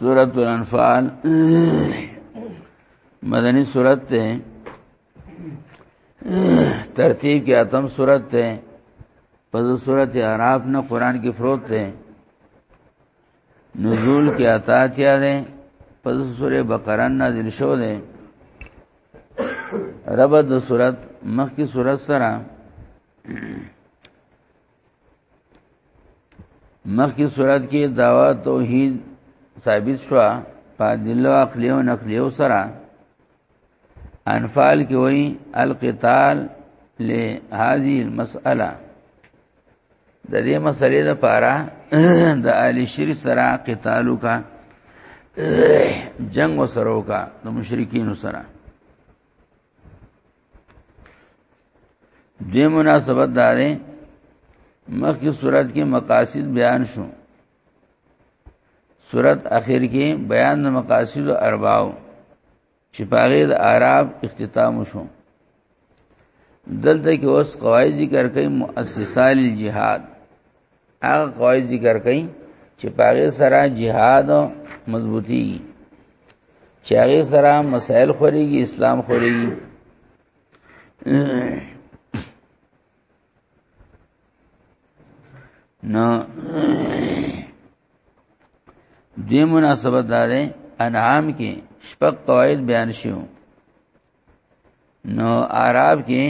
سورة الانفال مدنی سورت تے ترتیب کی اتم سورت تے پس سورت عراف نا قرآن کی فروت تے نزول کی عطا کیا دے پس سور بقران نازل شو دے ربط سورت مخ کی سورت سرہ مخکې صورت کې داوا توحید ثابت شو په دلو عقلی او نقلی سره انفال کې وایي القتال لهذه المسأله د دې مسلې لپاره د اهل شر سره قتالو کا جنگ وسرو کا د مشرکین سره دې مناسبت دارې مخکې صورت کې مقاصد بیان شو صورت اخر کې بیان د مقاصد ارباو چې پاره د اعراب اختتام شو دلته کې اوس قواعد ذکر کوي مؤسسال الجihad هغه قواعد ذکر کړي چې پاغه سره jihad مضبوطی چې هغه سره مسائل خوريږي اسلام خوريږي نو دې مناسبت دارې انعام کې شپږ قواعد بیان شوه نو عرب کې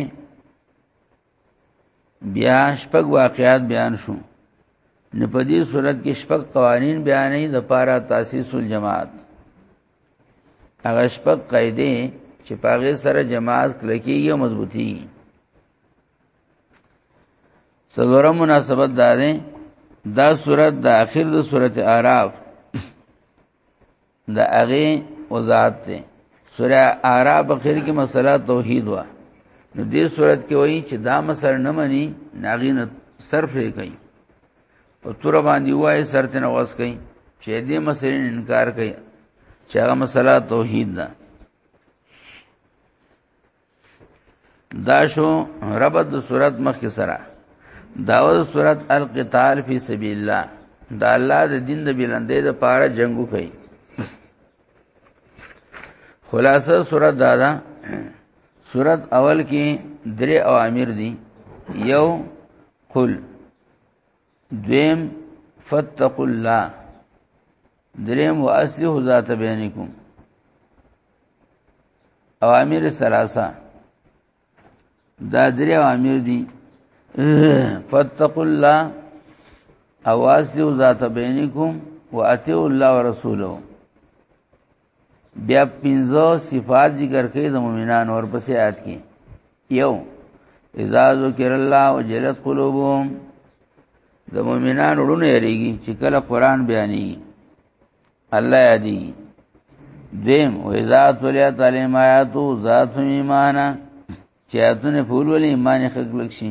بیا شپږ واقعات بیان شو نو په دې صورت کې شپږ قوانین بیانې د پاره تاسیس الجماعت هغه شپږ قاعده چې پاغه سره جماعت کلکیږي او مضبوطی سلورم مناسبت دا ده دا صورت د اخر د صورت اعراف دا هغه وضاحت دی سوره اعراف اخر کې مسله توحید وا نو دې صورت کې وایي چې دا مسر نه مني ناغین صرف یې کوي او تر باندې وایي سرت نه واس کوي چې دې مسرې انکار کوي چې هغه مسله توحید ده دا شو ربط د صورت مخ کې سره داوود صورت القتال فی سبیل الله دا الله د دین د بلندې د پاره جنگو کوي خلاصه صورت دا ده صورت اول کې درې اوامر دي یو قل دویم فتقوا الله دریم و اصله ذات بینکم اوامر ثلاثه دا درې اوامر دي فتقوا الله اواسلو ذات بینکم واتیو الله ورسوله بیا پنځه صفات ذکر کړي د مؤمنانو ورپسې آیات کې یو اذا ذکر الله وجلت قلوبهم د مؤمنانو ورونه یریږي چې کله قران بیانې الله یادي دیم و اذا تلیت علیم آیاتو ذات ایمانا چیاتونه فولول ایمان خلق شي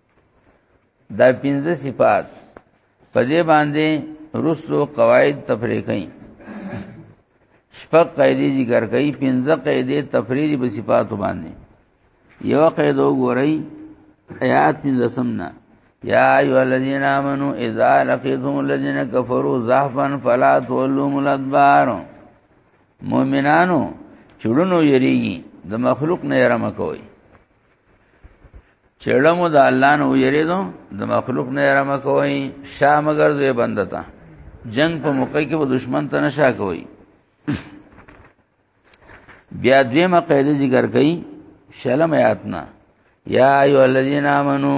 دا پنځه صفات په دې باندې رسلو قواعد تفریق کړي شپږ قاعده ذکر کړي پنځه قاعده تفریری په صفاتو باندې یو قاعده وګورئ آیات پنځه سمنا یا ایو الذین آمنو اذا لقیتم الذین کفروا زحفا فلا تولوهم الادبار مؤمنانو چړونو یریږي د مخلوق نه یره مکوئ چړه مو د الله نه ویریدو د مخلوق نه رحم کوي شا مگر دوی بندتا جنگ په موقع کې به دشمن ته نشا کوي بیا دوی مقاله ذکر کوي شلم آیاتنا یا ایو الذین آمنو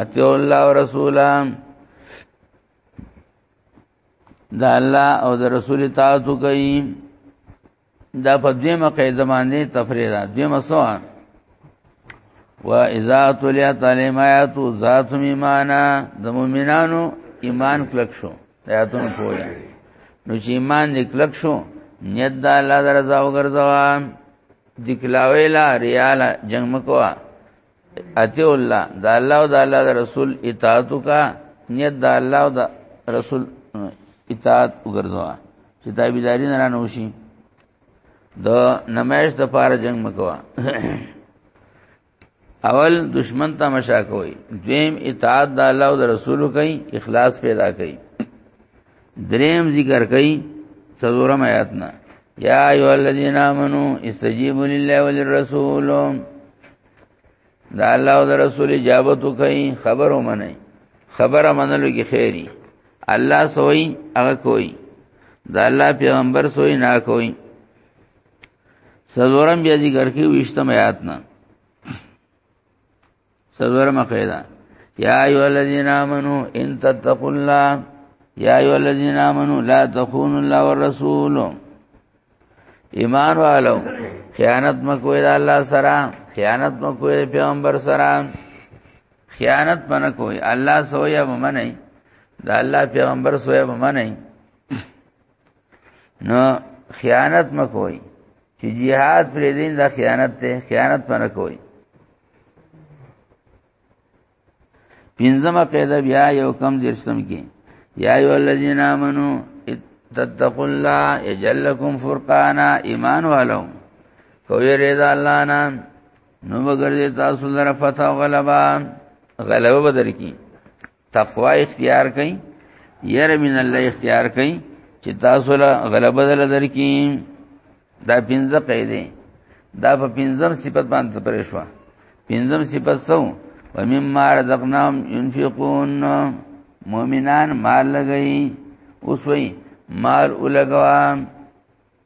اتیو الله ورسولا دا الله او د رسول تاسو کوي دا په دیمه قاعده باندې تفریح ده دیمه سوال و اذا تلیت علیم آیات ذات ایمانا د مؤمنانو ایمان کلک شو آیاتونو پوهه نو چې ایمان دې کلک شو نیت د الله درزا وګرځوا دکلاوی لا ریالا جنگ مکوا اتی الله د الله او د الله د رسول اطاعت کا نیت د الله او د رسول اطاعت وګرځوا چې تابعداري نه رانه وشي د نمایش د پاره جنگ مکوا اول دشمن ته مشا کوي دویم اطاعت د الله او د رسول کوي اخلاص پیدا کوي دریم ذکر کئ څلورم آیات نه یا ایو الذین آمنو استجیبوا لله وللرسول دا الله او رسول اجابت کوي خبر ومني خبره منلو کې خیری الله سوئی هغه کوئی دا الله پیغمبر سوئی نه کوئی سلورم بیا ذکر کې وشتم آیات نه څلورمه قاعده یا ایو الذین آمنو ان تتقوا الله یا ایو الذین آمنو لا تخونوا الله والرسول ایمان والو خیانت مکوئ د الله سره خیانت مکوئ پیغمبر سره خیانت منه کوئ الله سویا منئ د الله پیغمبر سویا منئ نو خیانت مکوئ چې jihad پر دین دا خیانت ته خیانت منه کوئ پنځمه قاعده بیا یو کم درسم کې یا ایو الذین آمنو تتقوا الله یجعل لكم فرقانا ایمان والو کوی رضا الله نه نو وګرځي تاسو لپاره فتح او غلبا غلبه بدر کی تقوا اختیار کئ ير من الله اختیار کئ چې تاسو له غلبه دل درکې دا پنځه قیدې دا په پنځم صفت باندې پرېښوا پنځم صفت سو ومما رزقناهم ينفقون مؤمنان مال لګئی اوس وی مال ولګوا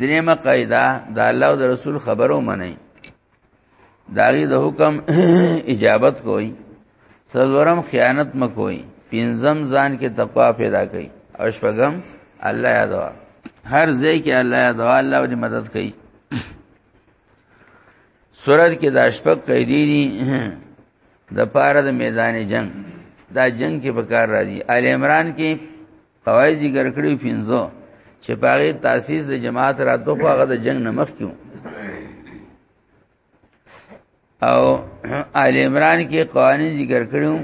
دریمه قاعده د الله او د رسول خبرو منئ داغي د حکم اجابت کوئ سلورم خیانت مکوئ پنځم ځان کې تقوا پیدا کړئ او شپږم الله یادوا هر ځای کې الله یادوا الله دې مدد کوي سورت کې د شپږ قیدی دي د پاره د میدان جنگ دا جنگ کې پکار راځي آل عمران کې قواعد ذکر کړی پینځو چې پاره تاسیس د جماعت را دوه هغه د جنگ نمخ کیو او آل عمران کې قوانین ذکر کړو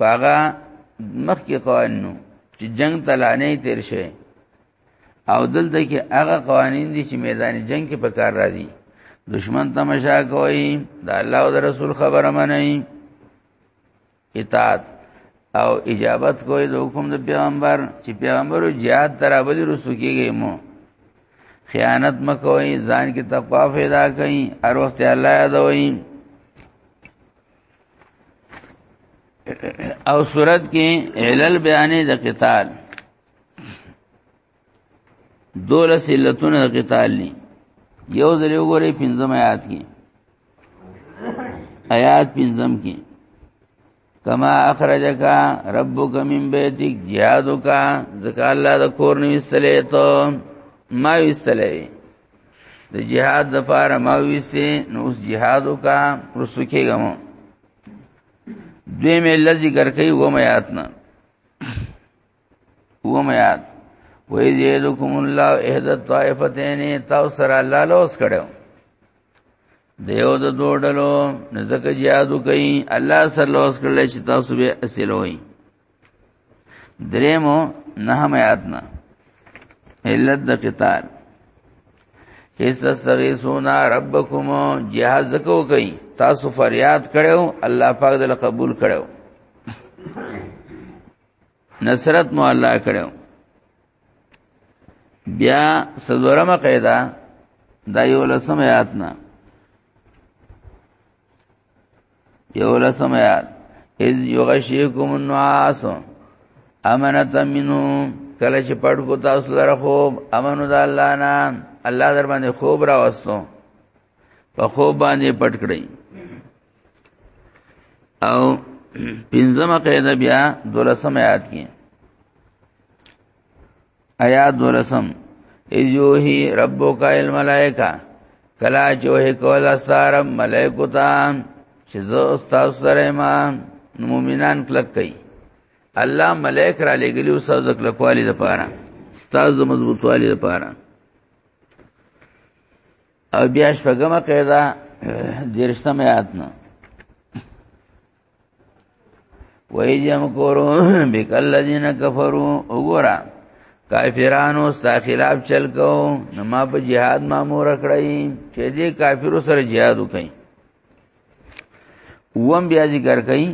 هغه مخ کې قوانینو چې جنگ تلانه تیر شي او دلته کې هغه قوانین دي چې میدان جنگ کې په کار راځي دشمن تماشا کوي دا الله او رسول خبره منئ اطاعت او اجابت کوی د حکم د پیغمبر چې پیغمبر جهاد ترابلی رسو کیږي مو خیانت مکوئ ځان کې تقوا پیدا کړئ هر وخت الله یادوي او صورت کې علل بیانې د قتال دولس علتونه قتال دي یو ځل وګورئ پنځم آیات کې آیات پنځم کې کما اخرجک ربک من بیتک جهادک ذکا الله د کور نه وستلې ته ما وستلې د جهاد د پاره ما وستې نو اوس جهادو کا پرسوکې غمو دوی مې لذي ګر کوي و مې آتنا اوم یاد وې یذکم الله احد الطائفتین تاسو سره الله لوس کړو دیو د دوړلو نزدک جادو کوي الله سره لوس کړل چې تاسو به اصلوي دریمو نه هم یاد نه علت د قتال هیڅ استغیثونا ربکم جهاد زکو کوي تاسو فریاد کړو الله پاک دې قبول کړو نصرت مو الله کړو بیا سلورمه قاعده دا یو لسم آیات نه یو لسم آیات اذ یغشیکم النعاس امنتا منو کله چې پټ کو تاسو لره خوب امنو د الله نه الله در باندې خوب راوستو په خو باندې پټ کړی او پنځمه قاعده بیا دولسم آیات کې آیات دولسم ایجوهی ربک الملائکه کلا جوه کول سار ملائکو ته چې زه استاد سره ما مومنان کلک کئ الله ملائک را لګلی استاد کلکوالی د پاره استاد مضبوطوالی د پاره او بیا شپږمه قاعده درشتمه آیات نه وَإِذْ يَمْكُرُونَ بِكَ الَّذِينَ كَفَرُوا وَغُرَا کافرانو ستا خلاف چل کو نو ما په jihad مامور کړی چې دې کافرو سره jihad وکړي ووم بیا ذکر کړي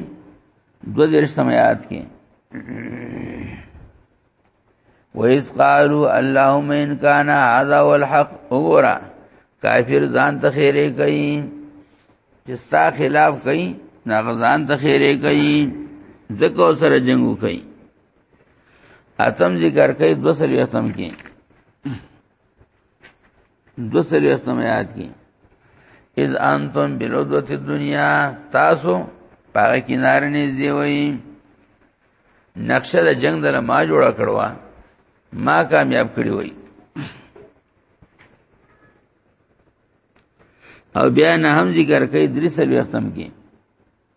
دو درشتم آیات کې وَإِذْ قَالُوا اللَّهُمَّ إِنْ كَانَ هَذَا هُوَ الْحَقُّ وګورا کافر ځان ته خیره کوي چې ستا خلاف کوي ناغه ځان ته خیره کوي ځکه سره جنگو کوي اتم ذکر کوي دوسری اتم کې دو سلویختم آیات کی اذ انتم بلودوت الدنیا تاسو پاگه کنار نزدی وئی نقشه د جنگ دل ما جوړا کړوا ما کامیاب کړی وئی او بیا نه هم ذکر کوي درې سلویختم کی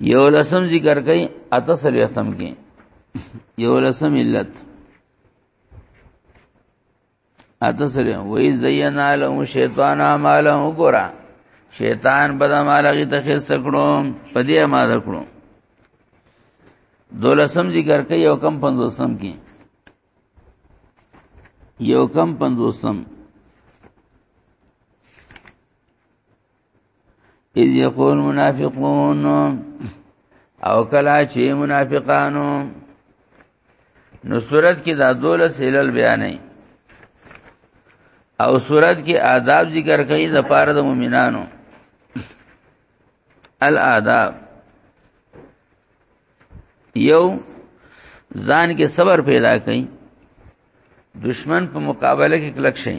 یو لسم ذکر کئ اته سل ختم کئ یو لسم علت اته سل وای زینا لهم شیطان اعمالهم ګورا شیطان بد اعمال غي تخصص کړو پدې اعمال کړو دولسم ذکر کئ یو کم پنځوسم کئ یو کم پنځوسم اذ یقول منافقون او کلا چې منافقانو نو صورت کې دا دوله سیلل بیانې او صورت کې آداب ذکر کړي د پاره د مؤمنانو الاداب یو ځان کې صبر پیدا کړي دشمن په مقابله کې کلک شي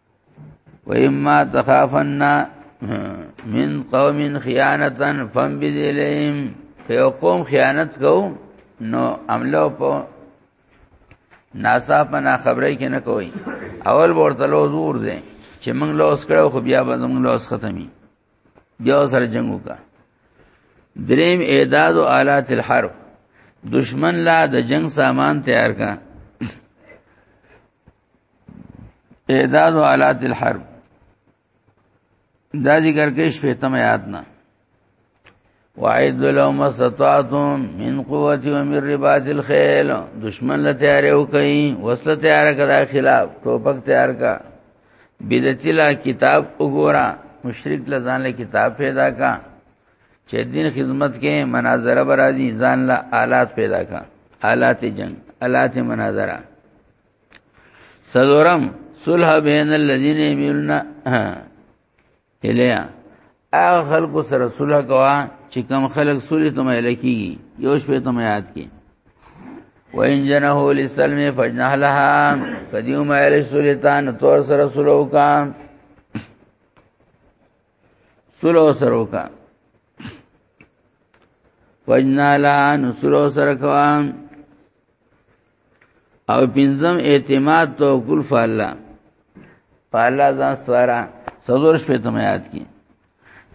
و اما تخافن من قوم خیانتا فانبذ الیهم که یو قوم خیانت کو نو عملو په ناسا په نا خبرې کې نه کوي اول ورته لو زور دي چې موږ لوس کړو خو بیا به موږ لوس ختمي بیا سره جنگ وکړه دریم اعداد او آلات الحرب دشمن لا د جنگ سامان تیار کا اعداد و آلات الحرب دا ذکر کې شپېتم آیات نه وعد لهم استطاعتم من قوت و من رباط الخيل دشمن له تیارې وکي وسله تیار کړه خلاف ټوپک تیار کا بدعت لا کتاب وګورا مشرک له ځان له کتاب پیدا کا چې دین خدمت کې مناظره برازي ځان له آلات پیدا کا آلات جنگ آلات مناظره سلورم صلح بین الذین یملون الیا هغه خلکو سره صلح کوا چې کم خلک صلح ته مایل کیږي یو شپه ته یاد کی وان جنه لسلم فجنه لها کدیو مایل صلح ته نو تور سره صلح وکړه سلو سره وکا وجنا لا نو سلو سره کوا او پنځم اعتماد توکل فالله فالله ځان سوارا سلور شپې ته یاد کی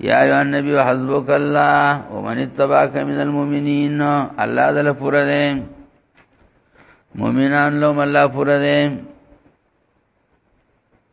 یا ایو النبی حسبک الله ومن اتبعک من المؤمنین الله دل پورا دے مؤمنان لوم الله پورا دے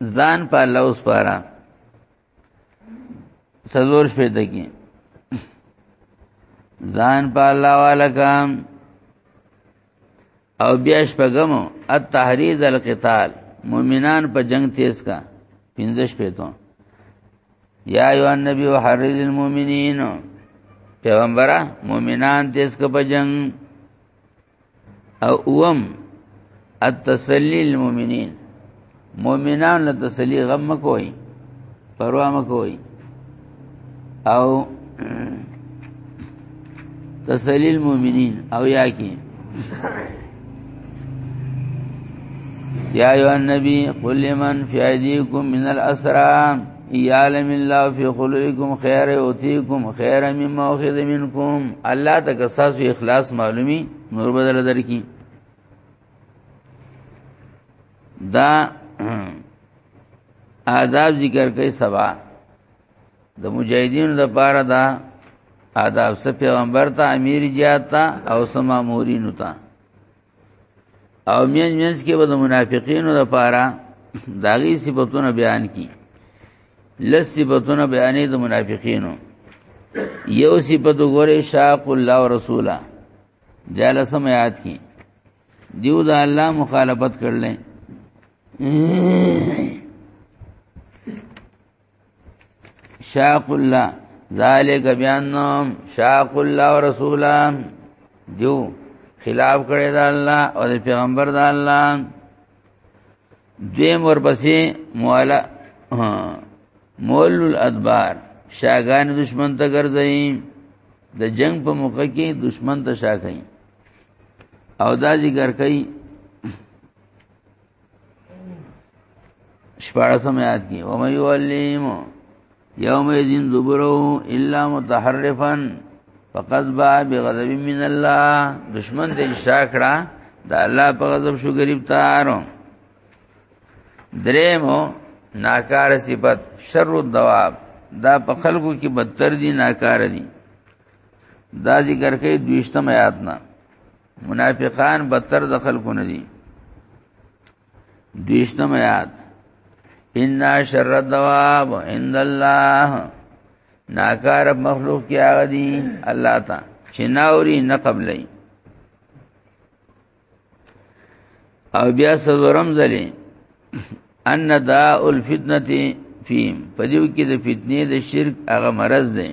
ځان په الله اوس پاره سلور شپې ته کې ځان په الله والکم او بیا شپږم التحریز القتال مؤمنان په جنگ تیز کا پنځه شپې ته یا ایو النبی وحرز المؤمنین پیغمبره مؤمنان تیز کا په جنگ او اوم التسلی المؤمنین مؤمنان له تسلی غم کوي پروا مکوي او تسلی المؤمنین او یا کی یا ایو النبی قل لمن فی ایدیکم من الاسرام یعلم الله فی قلوبکم خیر اوتیکم خیر مما اخذ منکم الله ته قصاص او اخلاص معلومی نور بدل درکی دا آداب ذکر کوي سبا د مجاهدینو د پاره دا آداب سه پیغمبر ته امیر جاتا او سما مورینو ته او مینځ مینځ کې به د منافقینو لپاره داغي صفاتونه بیان کی لس صفاتونه بیانې د منافقینو یو صفات وګوره شاق الله او رسوله جالسم یاد کی دیو د الله مخالفت کړل شاق الله ذالک بیانهم شاق الله ورسولا دیو خلاف کړی دا الله او د پیغمبر دا الله دیم ورپسې مولا مول الادبار شاګان دشمن ته ګرځي د جنگ په موقع کې دشمن ته شا کوي او دا ذکر کوي شپاره سمات کی و مې ولیم یوم یذین دبرو الا متحرفا فقد با بغضب من الله دشمن دې شاکړه د الله په غضب شو غریب تارو دریمو ناکار صفت شر الدواب دا په خلکو کې بدتر دي ناکار دي دا ذکر کوي دویشتم آیات نه منافقان بدتر د خلکو نه دي دیشتم یاد ان شر الدواب عند الله ناکار مخلوق کې هغه دي الله تا چې ناوري نه قبلې او بیا سورم ځلې ان داء الفتنه فیم پدیو کې د فتنې د شرک هغه مرض دی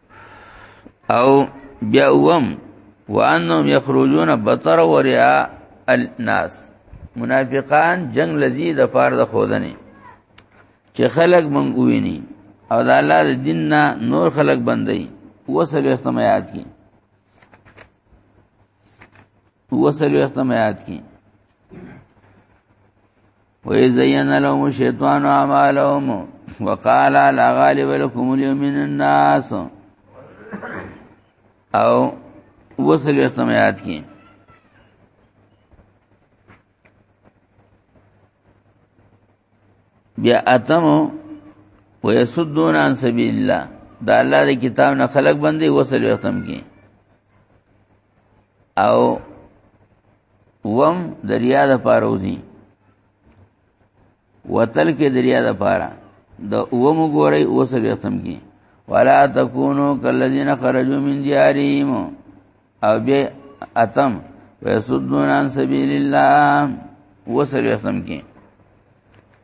او بیا وم وانهم یخرجون بطر وریا الناس منافقان جنگ لذي د پاره د خودنه چې خلق مونږ ویني او د الله د دین نه نور خلق بندي وسلو اختمایات کی وسلوخت میات کی وی زین لهم شیطان اعمالهم وقال لا غالب لكم اليوم من الناس او وصل وختم یاد کی بیا اتم ويسدون عن سبيل الله دا الله د کتاب نه خلق باندې وصل وختم کی او وم دریا د پاره وزي وتل کې دریا د پاره د اومو ګوري اوس بیا ختم کی ولا تکونو کلذین خرجوا من دیارهم او بیا اتم ويسدون عن سبيل الله وسر ختم کې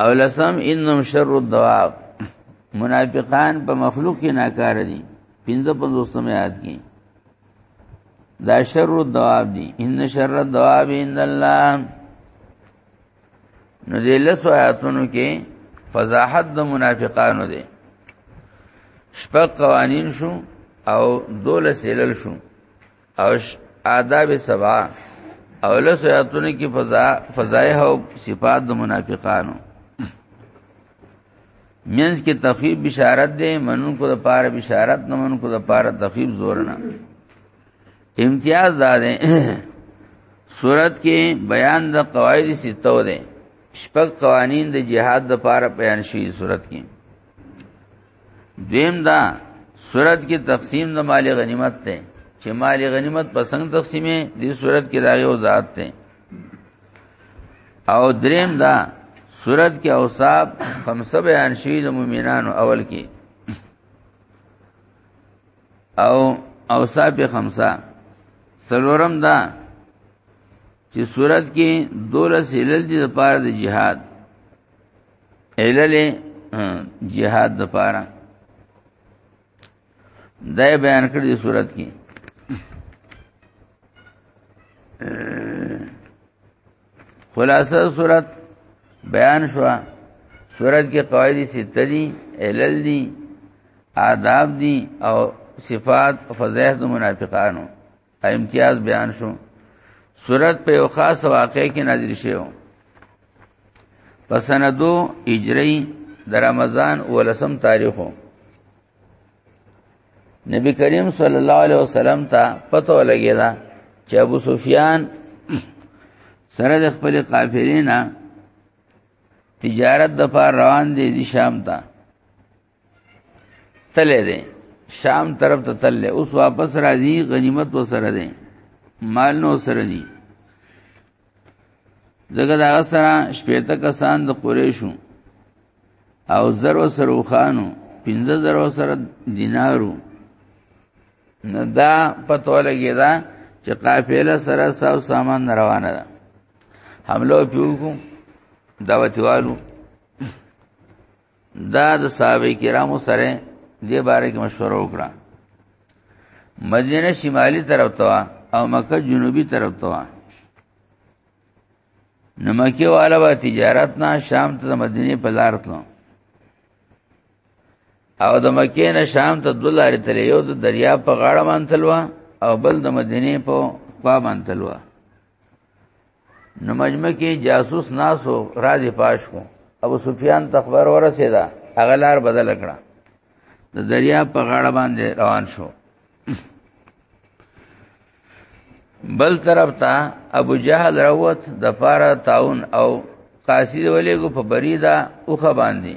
او لسم انم شر الدواب منافقان په مخلوق کې ناکاره دي پنځه پنځوسمه یاد کی دا شر الدواب دي ان شر الدواب عند الله نو دې لس آیاتونو کې فضاحت د منافقانو دي شپږ قوانین شو او دوله سیلل شو او آداب سبا او له سیاتونو کې فضا فضایح او صفات د منافقانو مینس کې تخفیف بشارت دی منون کو د پاره بشارت نه منون کو د پاره تخفیف زور نه امتیاز دا دی صورت کې بیان د قواعد ستو دی شپږ قوانین د جهاد د پاره بیان شوی صورت کې دیم دا صورت کې تقسیم د مال غنیمت ته چې مال غنیمت په څنګه تقسیمې دې صورت کې داغه وضاحت ته او دریم دا صورت کې اوصاف خمسه بیان شوی د مؤمنانو اول کې او اوصاف خمسه سلورم دا چې صورت کې دولس هلل دي لپاره د جهاد علل جهاد د پاره دا بیان کړی د صورت کې خلاصه صورت بیان شو صورت کې قواعد سته دي علل دي آداب دي او صفات او فضایح د منافقانو امتیاز بیان شو صورت په یو خاص واقعې کې نازل شوی په سندو اجری د رمضان ولسم تاریخو نبی کریم صلی الله علیه وسلم ته پته ولګی دا چې ابو سفیان سره د خپل قافلې نه تجارت د پار روان دي د شام ته تلې دي شام طرف ته تلې اوس واپس راځي غنیمت وسره دي مال نو سره دي زګر هغه سره شپېته کسان د قریشو او زر وسره وخانو پنځه زر وسره دینارو نه دا پته لګی دا چې قافله سره ساو سامان روانه ده حمله پیو کو دعوتوالو دا د صحابه کرامو سره د باره کې مشوره وکړه مدینه شمالي طرف ته او مکه جنوبي طرف ته نو مکه والا به تجارت نه شام ته مدینه په لار تلو او د مکه نه شام ته د لارې تل یو د دریا په غاړه باندې تلوا او بل د مدینه په خوا باندې تلوا نو مجمع کې جاسوس ناسو راځي پاش کو ابو سفیان تخبر ورسېدا هغه لار بدل کړه د دریا په غاړه باندې روان شو بل طرف ته ابو جهل راوت د پاره تاون او قاصد ولېګو په بریدا اوخه باندې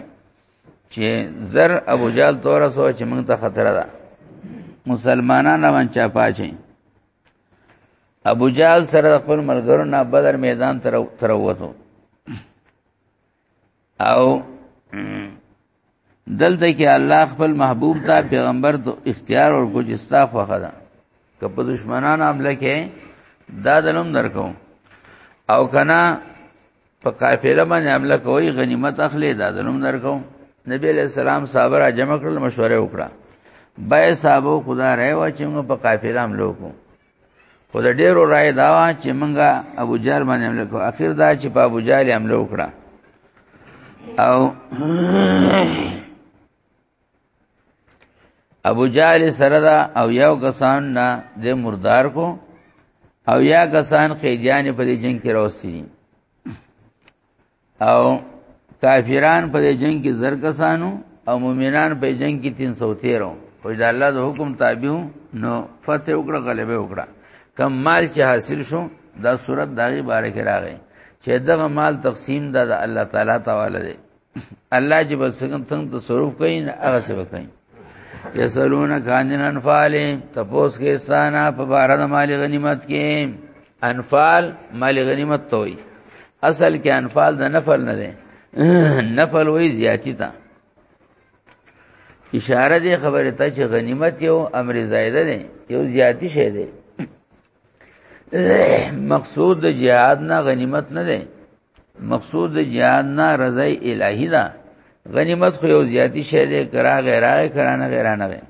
چې زر ابو جهل تور سو چې موږ ته خطر ده مسلمانان باندې چا پاچې ابو جال سره خپل ملګرو نه بدر میدان تر تر وته او دلته کې الله خپل محبوب ته پیغمبر ته اختیار او ګجستا خوخه ده که په دشمنان عمله کې دا دلم درکو او کنا په قافله باندې حمله کوي غنیمت اخلي دا دنوم درکو نبی علیہ السلام صحابه را جمع کړل مشوره وکړه بای صحابه خدا راي و چې موږ په قافله حمله وکړو خو د ډیرو رائے دا و چې منګه ابو جهل باندې حمله کو اخر دا چې په ابو جهل حمله وکړه او ابو جهل سره دا او یو کسان نه د مردار کو او یا کسان قیدیان په دې جنگ کې راوسی او کافران په دې جنگ کې زر کسانو او مؤمنان په جنگ کې 313 او دا الله د حکم تابع نو فتح وکړه غلبه وکړه کم مال چې حاصل شو دا صورت داغي باره کې راغی چې دغه مال تقسیم د الله تعالی تعالی دی الله چې بس څنګه څنګه تصرف کوي نه هغه څه کوي یسلون کانن انفال تپوس کې استانا په بار د مال غنیمت کې انفال مال غنیمت توي اصل کې انفال د نفل نه ده نفل وې زیاتی تا اشاره دې خبره ته چې غنیمت یو امر زائده ده یو زیاتی شه ده مقصود د جهاد نه غنیمت نه ده مقصود د جهاد نه رضا الهی ده غنیمت خو یو زیاتی شی دی کرا غیره کرانه غیرانه غیر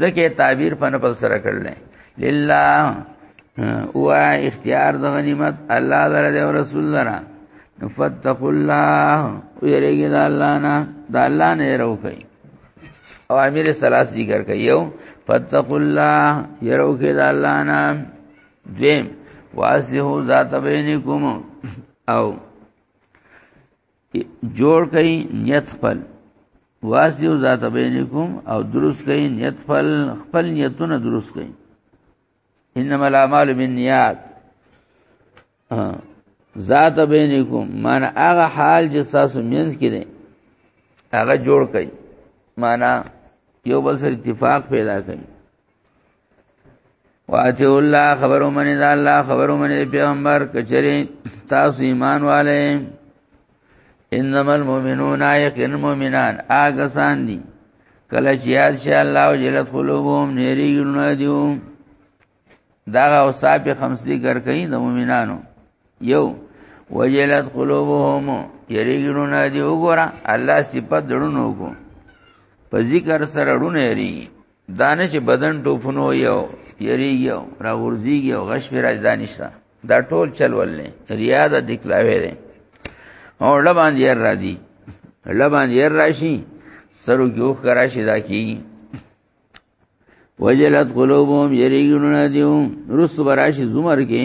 ځکه تعبیر په نپل سره کړل لله او اختیار د غنیمت الله لره دی او رسول لره فتقوا الله ویریږي د الله نه د الله نه روکي او امیر سلاس ذکر کوي یو فتقوا الله یروکي د الله نه دویم واسه ذات بینکم او جوړ کئ نیت خپل واسه ذات بینکم او درست کئ نیت خپل خپل نیتونه درست کئ انما الاعمال بالنیات ذات بینکم مان هغه حال چې تاسو مینس کړي هغه جوړ کړي معنا یو بل سره اتفاق پیدا کړي واته الله خبرو منی دا الله خبرو منی پیغمبر کچری تاسو ایمان والے انما المؤمنون یقین مؤمنان آګه سان دي کله چې یاد شي الله او جلت قلوبهم نری ګلونه دیو دا او صاحب خمسی ګر کوي د مؤمنانو یو وجلت قلوبهم یری ګلونه دی وګوره الله صفات دړونو کو په ذکر سره ډونه یری دانه چې بدن ټوپونو یو یریږي او راورځيږي او غش به راځي دانشته دا ټول چل ولې ریا د دکلاوي ده او لبان یې راځي لبان یې راشي سرو کیو کرا شي دا کی وجلت قلوبهم یریګونه دیو رس براشي زمر کې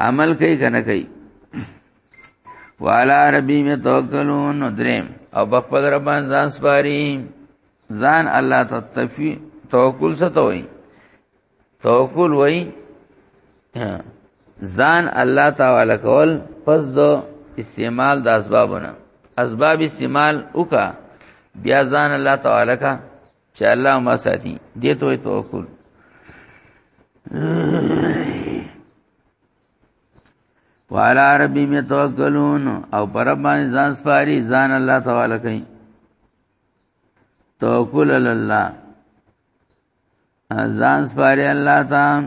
عمل کوي کنه کوي والا ربی می توکلون دریم او بخبل ربان ځان سپاری ځان الله ته تفی توکل ستوي توکل وای ځان الله تعالی کول پس دو استعمال د اسبابونه اسباب استعمال وکا بیا ځان الله تعالی کا چې الله ما ساتي دې ته توکل وعلى ربي متوکلون او پر باندې ځان سپاري ځان الله تعالی کوي توکل الله ځان سپاري الله تعالی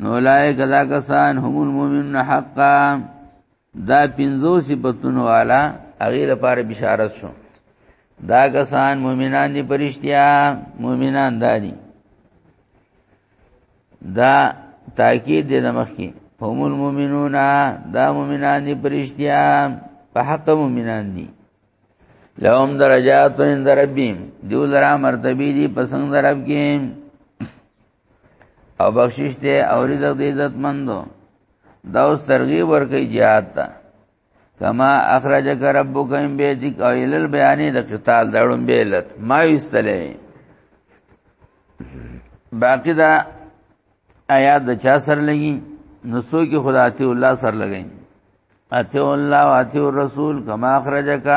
نو لای کدا کسان هم المؤمن حقا دا پنځو صفاتونو والا هغه لپاره بشارت شو دا کسان مؤمنان دي پرشتیا مؤمنان دادي دا تاکید دې نمخ کې هم المؤمنون دا مؤمنان دي پرشتیا په حق مؤمنان دي لهم درجات عند ربهم دیو لرا مرتبه دی پسند رب کې او بخشش ته او رزق دې عزت مندو دا اوس ترغیب ورکي jihad ته کما اخرجک ربک من بیتک او ال بیان د قتال دړم بیلت ما وستلې باقی دا آیات د چا سر لګي نسو کې خداتی الله سر لګي اتیو الله و اتیو رسول کما اخرجک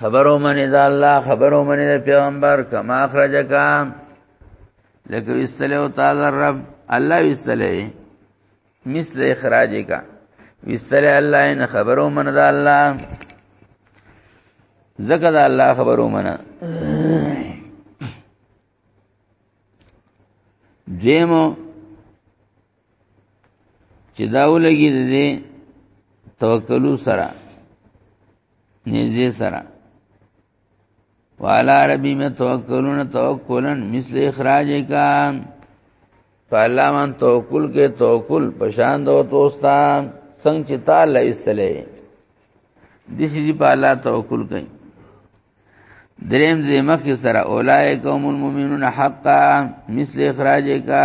خبرو منی دا الله خبرو منی دا پیغمبر کما اخرجک لکه وستلو تعالی رب الله وستلې مثل اخراج کا وستلې الله ان خبرو من دا الله زکه دا الله خبرو من دیمو چې دا ولګي دې توکلو سره نږدې سره والا ربی میں توکلون توکلن مثل اخراج کا پالا من توکل کې توکل پشان دو توستا څنګه چې تعالی استلې دسی دی پالا توکل کوي دریم دې مخ سره اولائک هم المؤمنون حقا مثل اخراج کا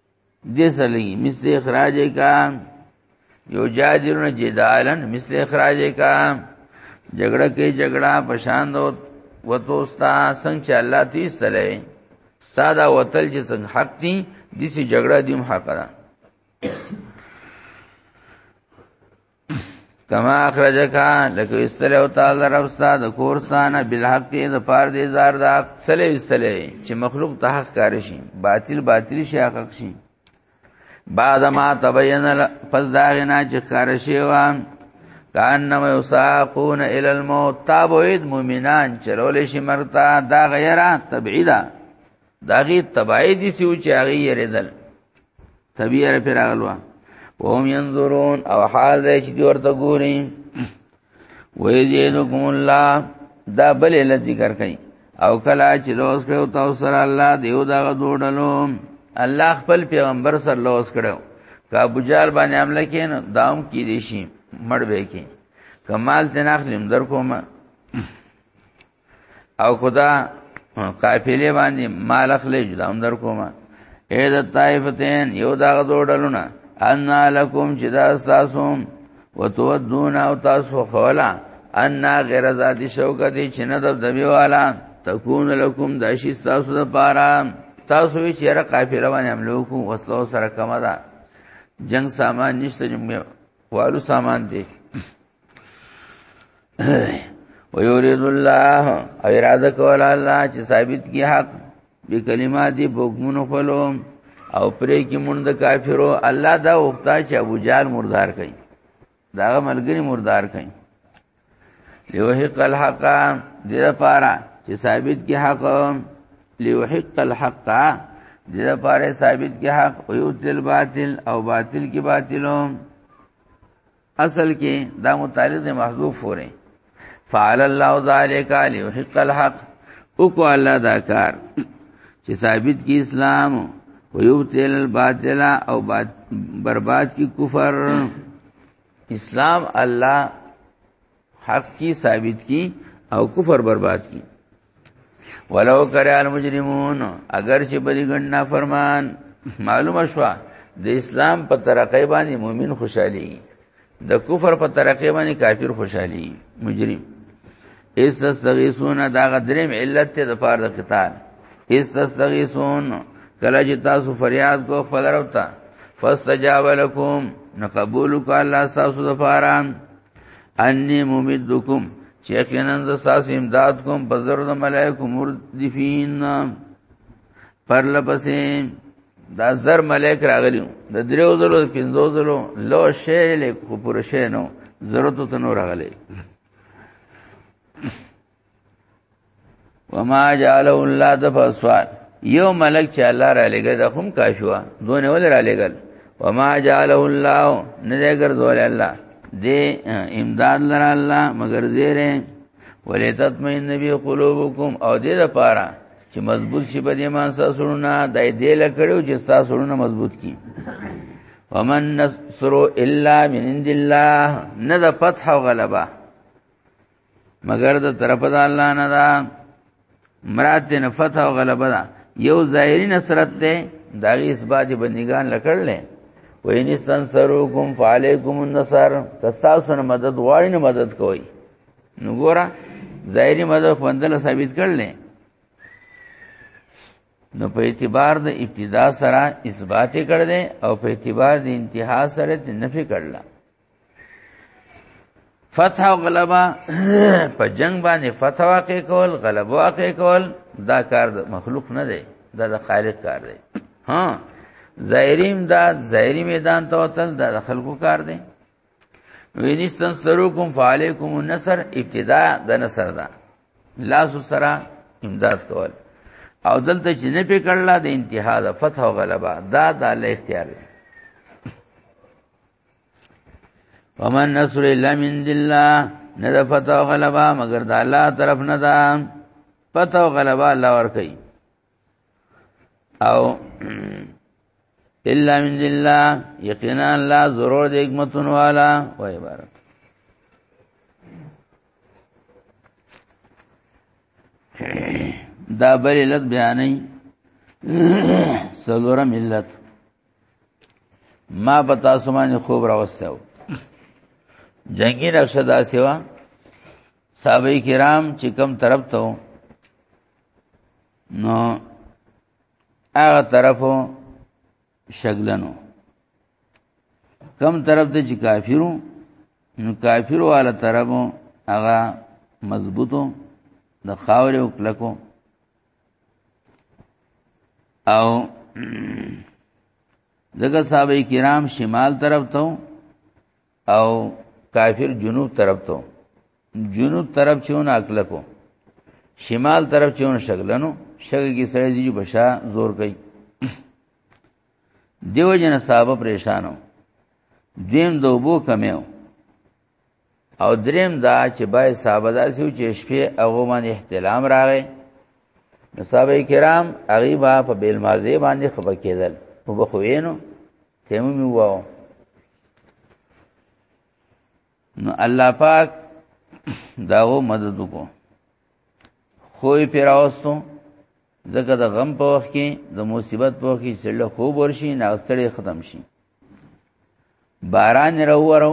دې سره لګي مثل اخراج کا یو جادرون جدالن مثل اخراج کا جګړه کې جګړه پشان دو وتوستا څنګه چې الله تی سره ساده وتل چې څنګه حق دي دسی جګړه دیم حق ده کما اخرجک لکه استل او تعالی رب استاد کورسانه بالحق دې د پار دې زار دا سلې استلې چې مخلوق ته حق کار شي باطل باطل شي حق شي بعد ما تبین پس دا غنا چې کار شي وان کانم یساقون ال الموت تابوید مومنان چرول شي مرتا دا غیره تبعیدا داغي تبعی دي سیو چې هغه یې ردل طبيعه پر اغلوا وهم ينظرون او حال دې چې دی ورته ګوري ويزيدكم الله دا بل له ذکر کوي او کلا چې لوس کړو تاسو سره الله دیو دا دوړلو الله خپل پیغمبر سره لوس کړو کا ابو جال باندې عمله کین داوم کی دي شي مړ به کې کمال تناخلم در کومه او خدا قافلې باندې مال اخلي جدا هم در کومه اې د طائفتین یو دا غوډلونه ان لکم چې دا تاسو وتودون او تاسو خولا ان غیر ذاتی شوکت چې نه د دبی والا تکون لکم د شي تاسو د پاره تاسو وی چیرې قافله باندې عملو کو وسلو سره کما ده جنگ سامان نشته جنگ والو سامان دی ويريد الله او اراده کول الله چې ثابت کی حق به کلمات بوګمون خپلو او پرې کې مونږ د کافرو الله دا وخته چې ابو جال مردار کړي دا ملګری مردار کړي ليوحق الحق د لپاره چې ثابت کی حق ليوحق الحق د لپاره ثابت کی حق او یو تل باطل او باطل کی باطلو اصل کې دا متعلق محذوف وره فعل الله ذلك ليحق الحق او کو الله دا کار چې ثابت کی اسلام او یبتل الباطل او برباد کی کفر اسلام الله حق کی ثابت کی او کفر برباد کی ولو کرے المجرمون اگر چې بری ګڼنا فرمان معلومه شو د اسلام په طرقې باندې مؤمن خوشحالي د کفر په طرقې باندې کافر خوشحالي مجرم اس تستغیثون دا غدریم علت ته د پاره د قتال اس تستغیثون کله چې تاسو فریاد کو خپل رب ته فاستجاب لكم نقبول کو الله تاسو د پاره انی ممدکم چې یقینا ز ساس امداد کوم په زر د ملائکه مردفین پر لپسې دا زر ملائک راغلیو د دریو زلو پنځو زلو لو شی لیک پور شی نو ضرورت ته نو راغلی وما جعله الله دفسوال یو ملک چې الله را لګي د هم کاشوا دونه ول را لګل وما جعله الله نه دې ګرځول الله دې امداد لره الله مگر زیره ولتطمئن نبی قلوبکم او دې د پاره چې مضبوط شي په دې مان ساسونه د دې لکړو چې ساسونه مضبوط کی ومن نصر الا من عند الله نه د فتح او غلبه مگر د طرف د الله نه دا مراد نه فتح او غلبه ده یو ظاهری نصرت ده دا غي اثبات بندگان لکړل وین استنصروکم فعلیکم النصر کساسن مدد غواړي نه مدد کوي نو ګورا ظاهری مدد خوندل ثابت کړل نو په اعتبار د ابتدا سره اثبات کړل او په اعتبار د انتها سره نفي کړل فتح او غلبا په جنگ باندې فتح واقع کول غلبا واقع کول دا کار د مخلوق نه دی دا د خالق کار دی ها زایریم دا زایری میدان ته وتل دا د خلقو کار دی وینستن سروکم فعلیکم النصر ابتدا د نصر دا لاس سره امداد کول او دلته چې نه پکړلا د انتها د فتح او غلبا دا د الله اختیار دی ومن نصر الا من الله نه ده پتا او غلبا مگر د الله طرف نه ده پتا او غلبا الله ور کوي او الا من الله یقینا الله ضرور د حکمتون والا و عبارت دا بل علت بیانې سلورم علت ما په تاسو باندې خوب راوسته و جنگي نقشه دا سیوا صحابه کرام چې کم طرف ته نو هغه طرفو شغلنو کم طرف ته چې کافرو نو کافرو والا طرفو هغه مضبوطو د خاورې او کلکو او ځکه صاحب کرام شمال طرف ته او کافر جنوب طرف ته جنوب طرف چېونه عقل کو شمال طرف چېونه شغلنو شګه کې سړی زیږي بشا زور کوي دیو جن صاحب پریشانو دیم دوبو کمیو او دریم دا چې بای صاحب داسې چې شپې هغه باندې احتلام راغی نو صاحب کرام هغه با په بیل مازه باندې خبر کېدل او بخوینو تیمم وواو نو الله پاک داو مدد وکړو خوې پیراوستو ځکه د غم په وخت کې د مصیبت په وخت کې سړی خوب ورشي ناستړی ختم شي باران راوورو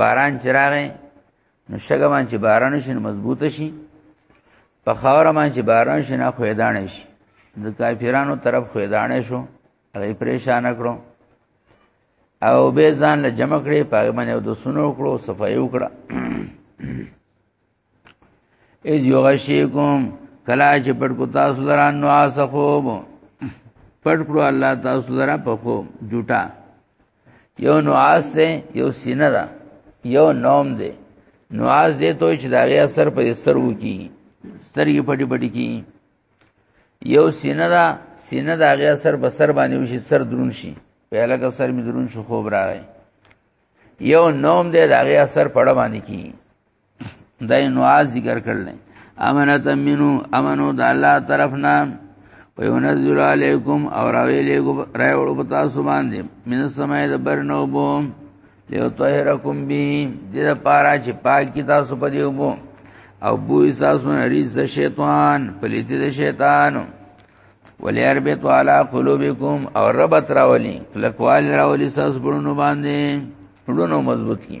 باران چراغې نو شګه باندې باران شي مضبوط شي په خاور باندې باران شي نه خوېدان شي د کافرانو طرف خوېدان شو هغه پریشان کړو او به ځان له جمع کړي پاګمنه د سونو کړو صفایو کړه اذ یغشیکم کلا چې پټ کو تاسو دران نو اسخوب پټ کړو الله تاسو درا په خو جوټا یو نو آس ده یو سینه ده یو نوم ده نو آس دې ته چې داغه اثر په سر وو کی سترګې پټي پټي کی یو سینه ده سینه داغه اثر په سر باندې وشي سر درون شي په لکه سر می درون شو خوب راغی یو نوم دې داغه اثر پړه باندې کی دای نو ذکر کړل امانت منو امنو د الله طرفنا وينزل عليكم او راويلګو راوړو پتا سبحان دې من سمای د برنو بو لیو طاهرکم بی دې پارا چې پاک کی تاسو په دیو بو او بو تاسو ریز شیطان پلیتی د شیطان ولی اربط علی قلوبکم او ربط راولی کلکوال راولی تاسو برنو باندې ورونو مضبوط کی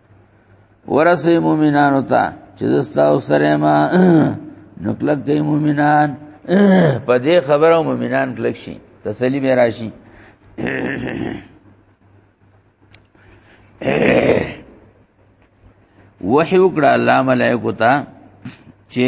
ورسې مؤمنانو ته چې زستا او سره ما نو کلک دی مؤمنان په دې خبره مؤمنان کلک شي تسلی به راشي وحی وکړه الله ملائکه ته چې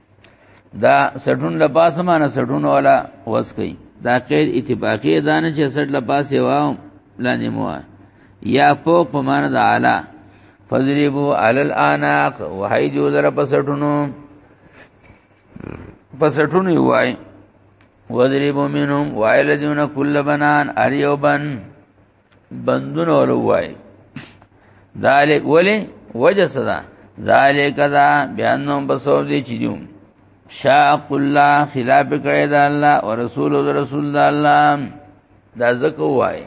دا سټون له پاسه معنی سټون والا وس کوي دا قید اتفاقی دانه چې سټ له پاسه واو لاندې مو یا فوق په معنی د اعلی فضربو علی الاناق وحی جو در پسټونو پسټونو وای وضربو منهم وایل دیونه کل بنان اریوبن بندونه ولوای ذالک ولی وجه صدا ذالک دا بیانو بسو دی چې دیو شاق الله خلاف کړی دا الله او رسول او رسول دا الله دا زکو وای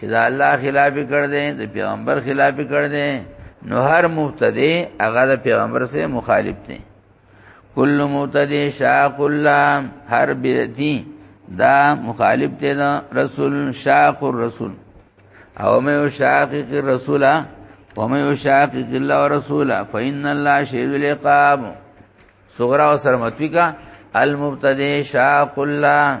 چې دا الله خلاف کړ دې د پیغمبر خلاف کړ دې نو هر مبتدی هغه د پیغمبر سره مخالف دی کل متدی شاق الله هر بدعتي دا مخالف دی دا رسول شاق الرسول او مې شاقق الرسول او مې شاقق الله ورسول فإن الله شدید العقاب صغرا او سرمتوی کا المبتدی شاق الله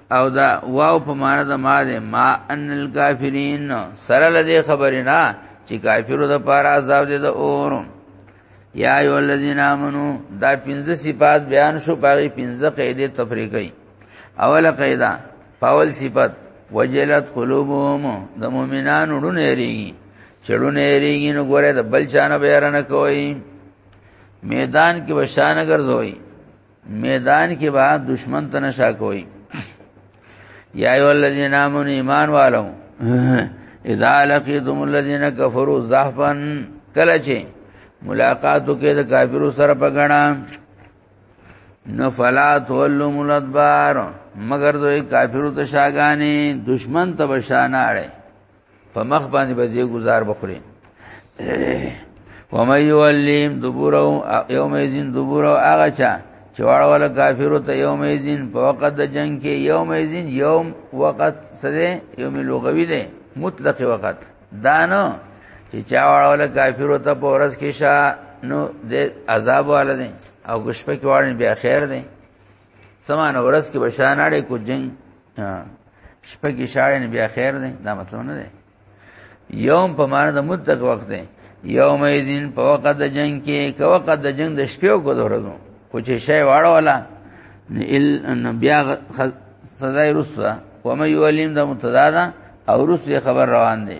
او دا واو په معنا د ما ده ما ان الکافرین سره لدی خبرې نه چې کافرو د پاره عذاب دي د اور یا ایو الذین آمنو دا پنځه صفات بیان شو پاغي پنځه قاعده تفریقی اوله قاعده پاول صفت وجلت قلوبهم د مؤمنانو ډونه ریږي چړونه ریږي نو ګوره د بل چانه بیرنه کوي میدان کې بشانه ګرځوي میدان کې با دشمن ته نشا کوي یا ایو الذین آمنوا ایمان والو اذا لقیتم الذین کفروا زحفا کله چې ملاقاتو کې د کافرو سره پګړا نو فلا تولوا ملدبار مگر دوی کافرو ته شاګانی دشمن ته بشانه اړه په مخ باندې به زی گزار بخوري ومن یولیم دبورو یوم یزین دبورو هغه چا چې واړول کافرو ته یوم یزین په وخت د جنگ کې یوم یزین یوم وخت سره یوم لغوی دی مطلق وخت دانو چې چا واړول کافرو ته په ورځ کې شا نو د عذاب والا دی او ګشپه کې واړن بیا خیر دی سمانه ورځ کې بشاناړې کو جنگ شپه کې شاړې نه بیا خیر دی دا مطلب نه دی یوم په معنی د متق وخت دی یوم ایذین په وخت د جنگ کې کو وخت د جنگ د شپې او کو د ورځو خو چې شی واړه ولا ان بیا سزا رسوا ومه یولیم د متضادا او رسو خبر روان دی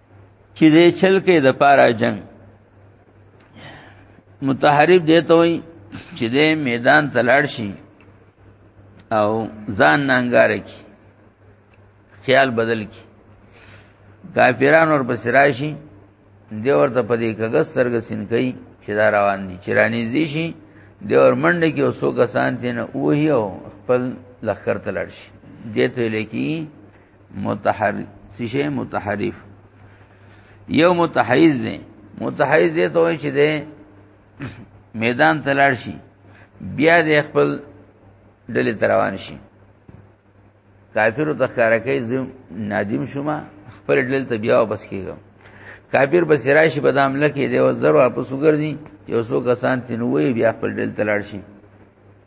چې دې چل کې د پارا جنگ متحرب دی ته وي چې دې میدان تلاړ شي او ځان نانګار کی خیال بدل کی کافران اور پس راشي دی ورته پدې کګس سرګ سین کوي چې دا روان دي چرانی زی شي دی اور منډه کې اوسو کسان تین وهي او خپل لخر تلاړ شي دته لکی متحرف سشه متحرف یو متحیز دی متحیز دی ته وای چې دی میدان تلاړ شي بیا د خپل ډلې تروان شي کافرو تخکارا کوي زم نادم شوما خپل ډلې ته بیا واپس کیږم کافر بس راشي په دام لکه دی او زر واپس وګرځي یو څو کسان تنوي بیا خپل ډلې تلاړ شي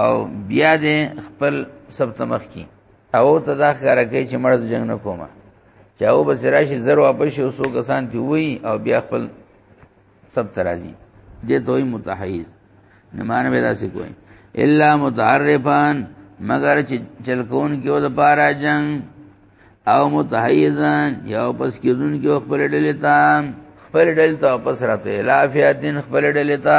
او بیا دې خپل سب تمخ کی او ته دا ښکارا کوي چې مړ جنگ نه کومه چاو بس راشي زر واپس شو سو کسان دی وای او بیا خپل سب ترازی دې دوی متحیز نه مان به داسې کوی الا متعرفان مگر چې چلکون کې و د پارا جنگ او متحیزان یا پس کېدون کې خپل ډلې ته خپل ډلې ته واپس راته الافیاتین خپل ډلې ته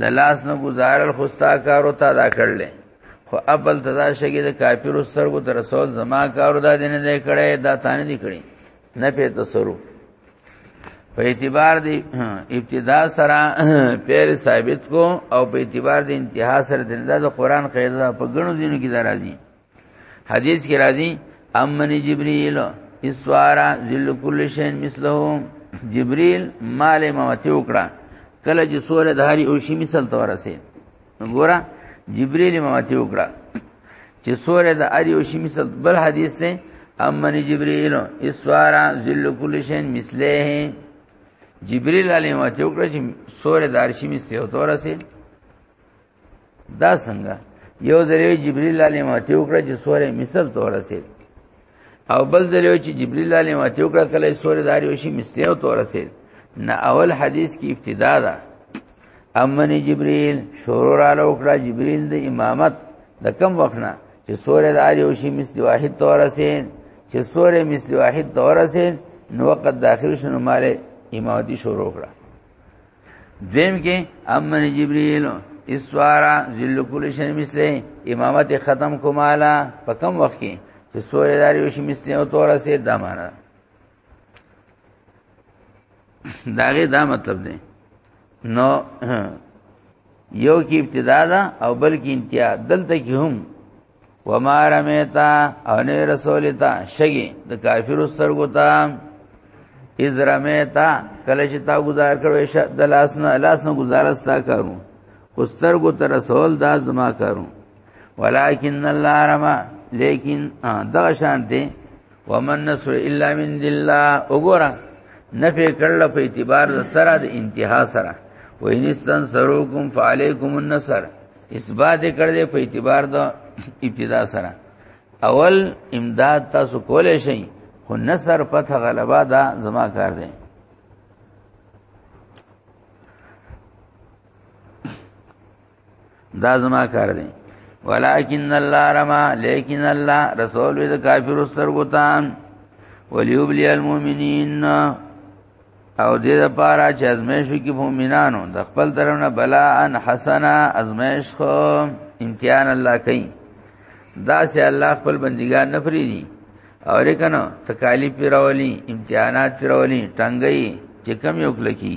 د لاس نه گزارل خوستا کارو تا دا کړل خو اپل تدا شګي د کافر سترګو تر رسول زما کارو دا دینه دې کړي دا تانه دي کړي نه په تصرف په اعتبار دی ابتدا سره پیر ثابت کو او په اعتبار دی انتها سره د قرآن قاعده په ګڼو دینو کې درازي حدیث کې راځي امن جبريل اسوارا ذل کل شین مثله جبريل مال موتی وکړه کله چې سوره دهاري او شي مثال ته ورسه ګوره جبريل موتی وکړه چې سوره د اری او شي مثال بل حدیث ته امن جبريل اسوارا ذل کل شین مثله جبريل علیه موتی وکړه چې سوره دارشي مثله ته ورسه دا څنګه یو ذریعہ جبرئیل علیه ماته وکړه چې سورې مثل تور رسید او بل ذریعہ چې جبرئیل علیه ماته وکړه کله سورې داری وشي مثل تور رسید نه اول حدیث کی ابتدا ده امن جبرئیل شروع را لوکړه جبرئیل د امامت د کم وخت نه چې سورې داری وشي مثل واحد تور رسید چې سورې مثل واحد تور رسید نو وقت داخل شنو مال امامتی شروع کړه دیم کې امن جبريل اسوارا ذل کل شی مثله امامت ختم کومالا په کم وخت کې چې سورې داری وشي مثله او تور سه دمانه داغه دا مطلب دی نو یو کې ابتدا ده او بل کې انتها دلته کې هم وما رمیتا او نه رسول تا شګي د کافر سترګو ته اذ رمیتا کله چې تا گزار کړو شه د لاس نه لاس نه گزارستا کارو خو سترګو ته رسول دا زما کارو ولکن الله رما لیکن دا شان دی ومن نصر الا من الله وګوره نه په کړل په اعتبار سره د انتها سره وینستان سروکم فعلیکم النصر اثبات کړ دې په اعتبار د ابتدا سره اول امداد تاسو کولای شئ خو نصر فتح غلبا دا زما کار دی دا زما کار دی ولكن الله رما لیکن الله رسول د کافر سرغتان وليبلي المؤمنين او دې لپاره چې ازمیش کې مؤمنانو د خپل درونه بلا ان حسنا ازمیش خو امتحان الله کوي دا سه الله خپل بندګان نفري دي او ریکنه تکالیف پیراولی امتحانات پیراولی ټنګي چې کم یو کلکی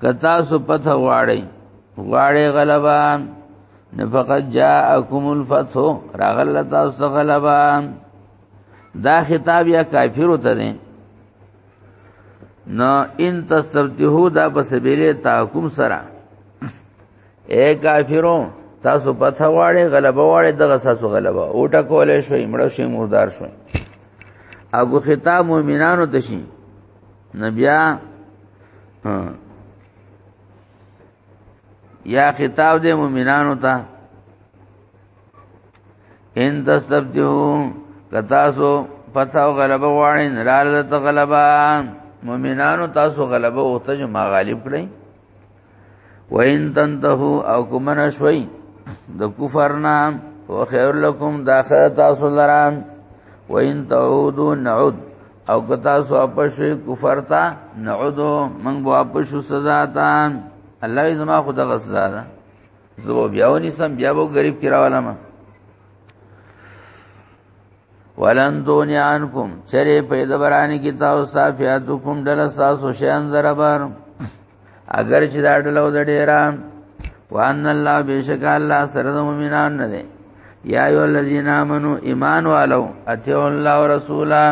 کتا سو پته غواړي غواړي غلبا نه فقط جاءکم الفتح راغل تاسو غلبا دا خطاب یا کافر ته دي نو ان تستفتحو دا په سبیل تحکم سره اے کافرو تاسو پته واړې غلبه واړې دغه تاسو غلبه او ټکولې شوې مړ شي مردار شوې ابو خطاب مؤمنانو ته شي نبیا یا خطاب دې مؤمنانو ته ان تستبدو کتاسو پتا او غلبه واړین رال ته غلبه مؤمنانو تاسو غلبه او ته ما غالب کړئ وین تنتهو او کومن شوي د کفر نه او خیر لکم داخل تاسو لران وین تعودو نعود او که تاسو واپس شي کفر ته نعودو من واپس شو سزا ته الله زما خدا غسزا ده زه بیا ونی سم بیا وو غریب کراواله ما ولن دونی عنکم چرې په دبرانی کې تاسو صافیاتو کوم ډل تاسو شان ضربر اگر چې دا ډل و ډیرا وان الله بیشک الله سره د مؤمنان نه دی یا ایو الذین آمنو ایمان والو اتیو الله ورسولا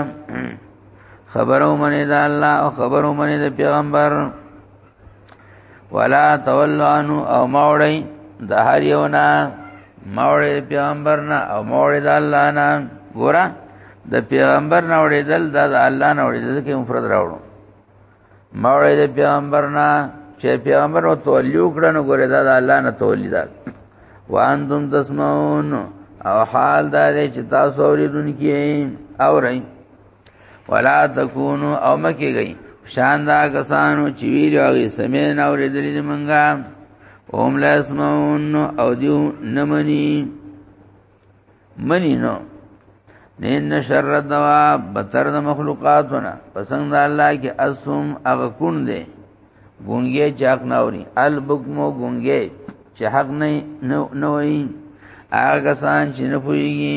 خبرو منی دا الله او خبرو منی د پیغمبر ولا تولانو او موړی د هر یو نه موړی پیغمبر نه او موړی د الله نه ګوره د پیغمبر نه وړېدل د الله نه وړېدل کې مفرد راوړو موړی د پیغمبر نه چې پیغمبر او تولیو کړنو ګوره دا د الله نه تولیدات وانتم تسمعون او حال دا دی چې تاسو اوریدونکي اورئ ولا تکونو او مکی گئی شان دا کسانو چې ویلو هغه سمین او ردلې منګه اوم لا اسمعون او دیو نمنی منی نو نین شر دوا بتر د مخلوقاتونه پسند الله کې اسم هغه کون دی ګونګې چاک ناوري البکمو ګونګې چې حق نه نه وایي هغه سان چې نه پويږي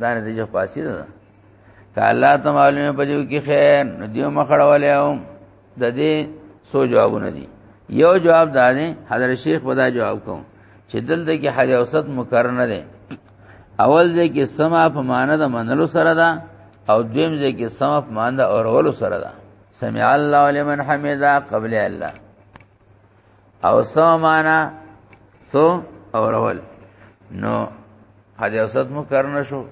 دا نه دی خاصی ده که الله ته معلومه پدیو کې خیر نو دیو مخړولې او د دې سو جوابونه دي یو جواب دا دی حضرت شیخ پدا جواب کوم چې دلته کې حد اوسط مکرر نه دی اول دې کې سما په معنا د منلو سره ده او دویم دې کې سما په معنا د اورولو سره ده سمع الله لمن حمدا قبل الله او سو معنا سو اورول نو حد اوسط مکر نشو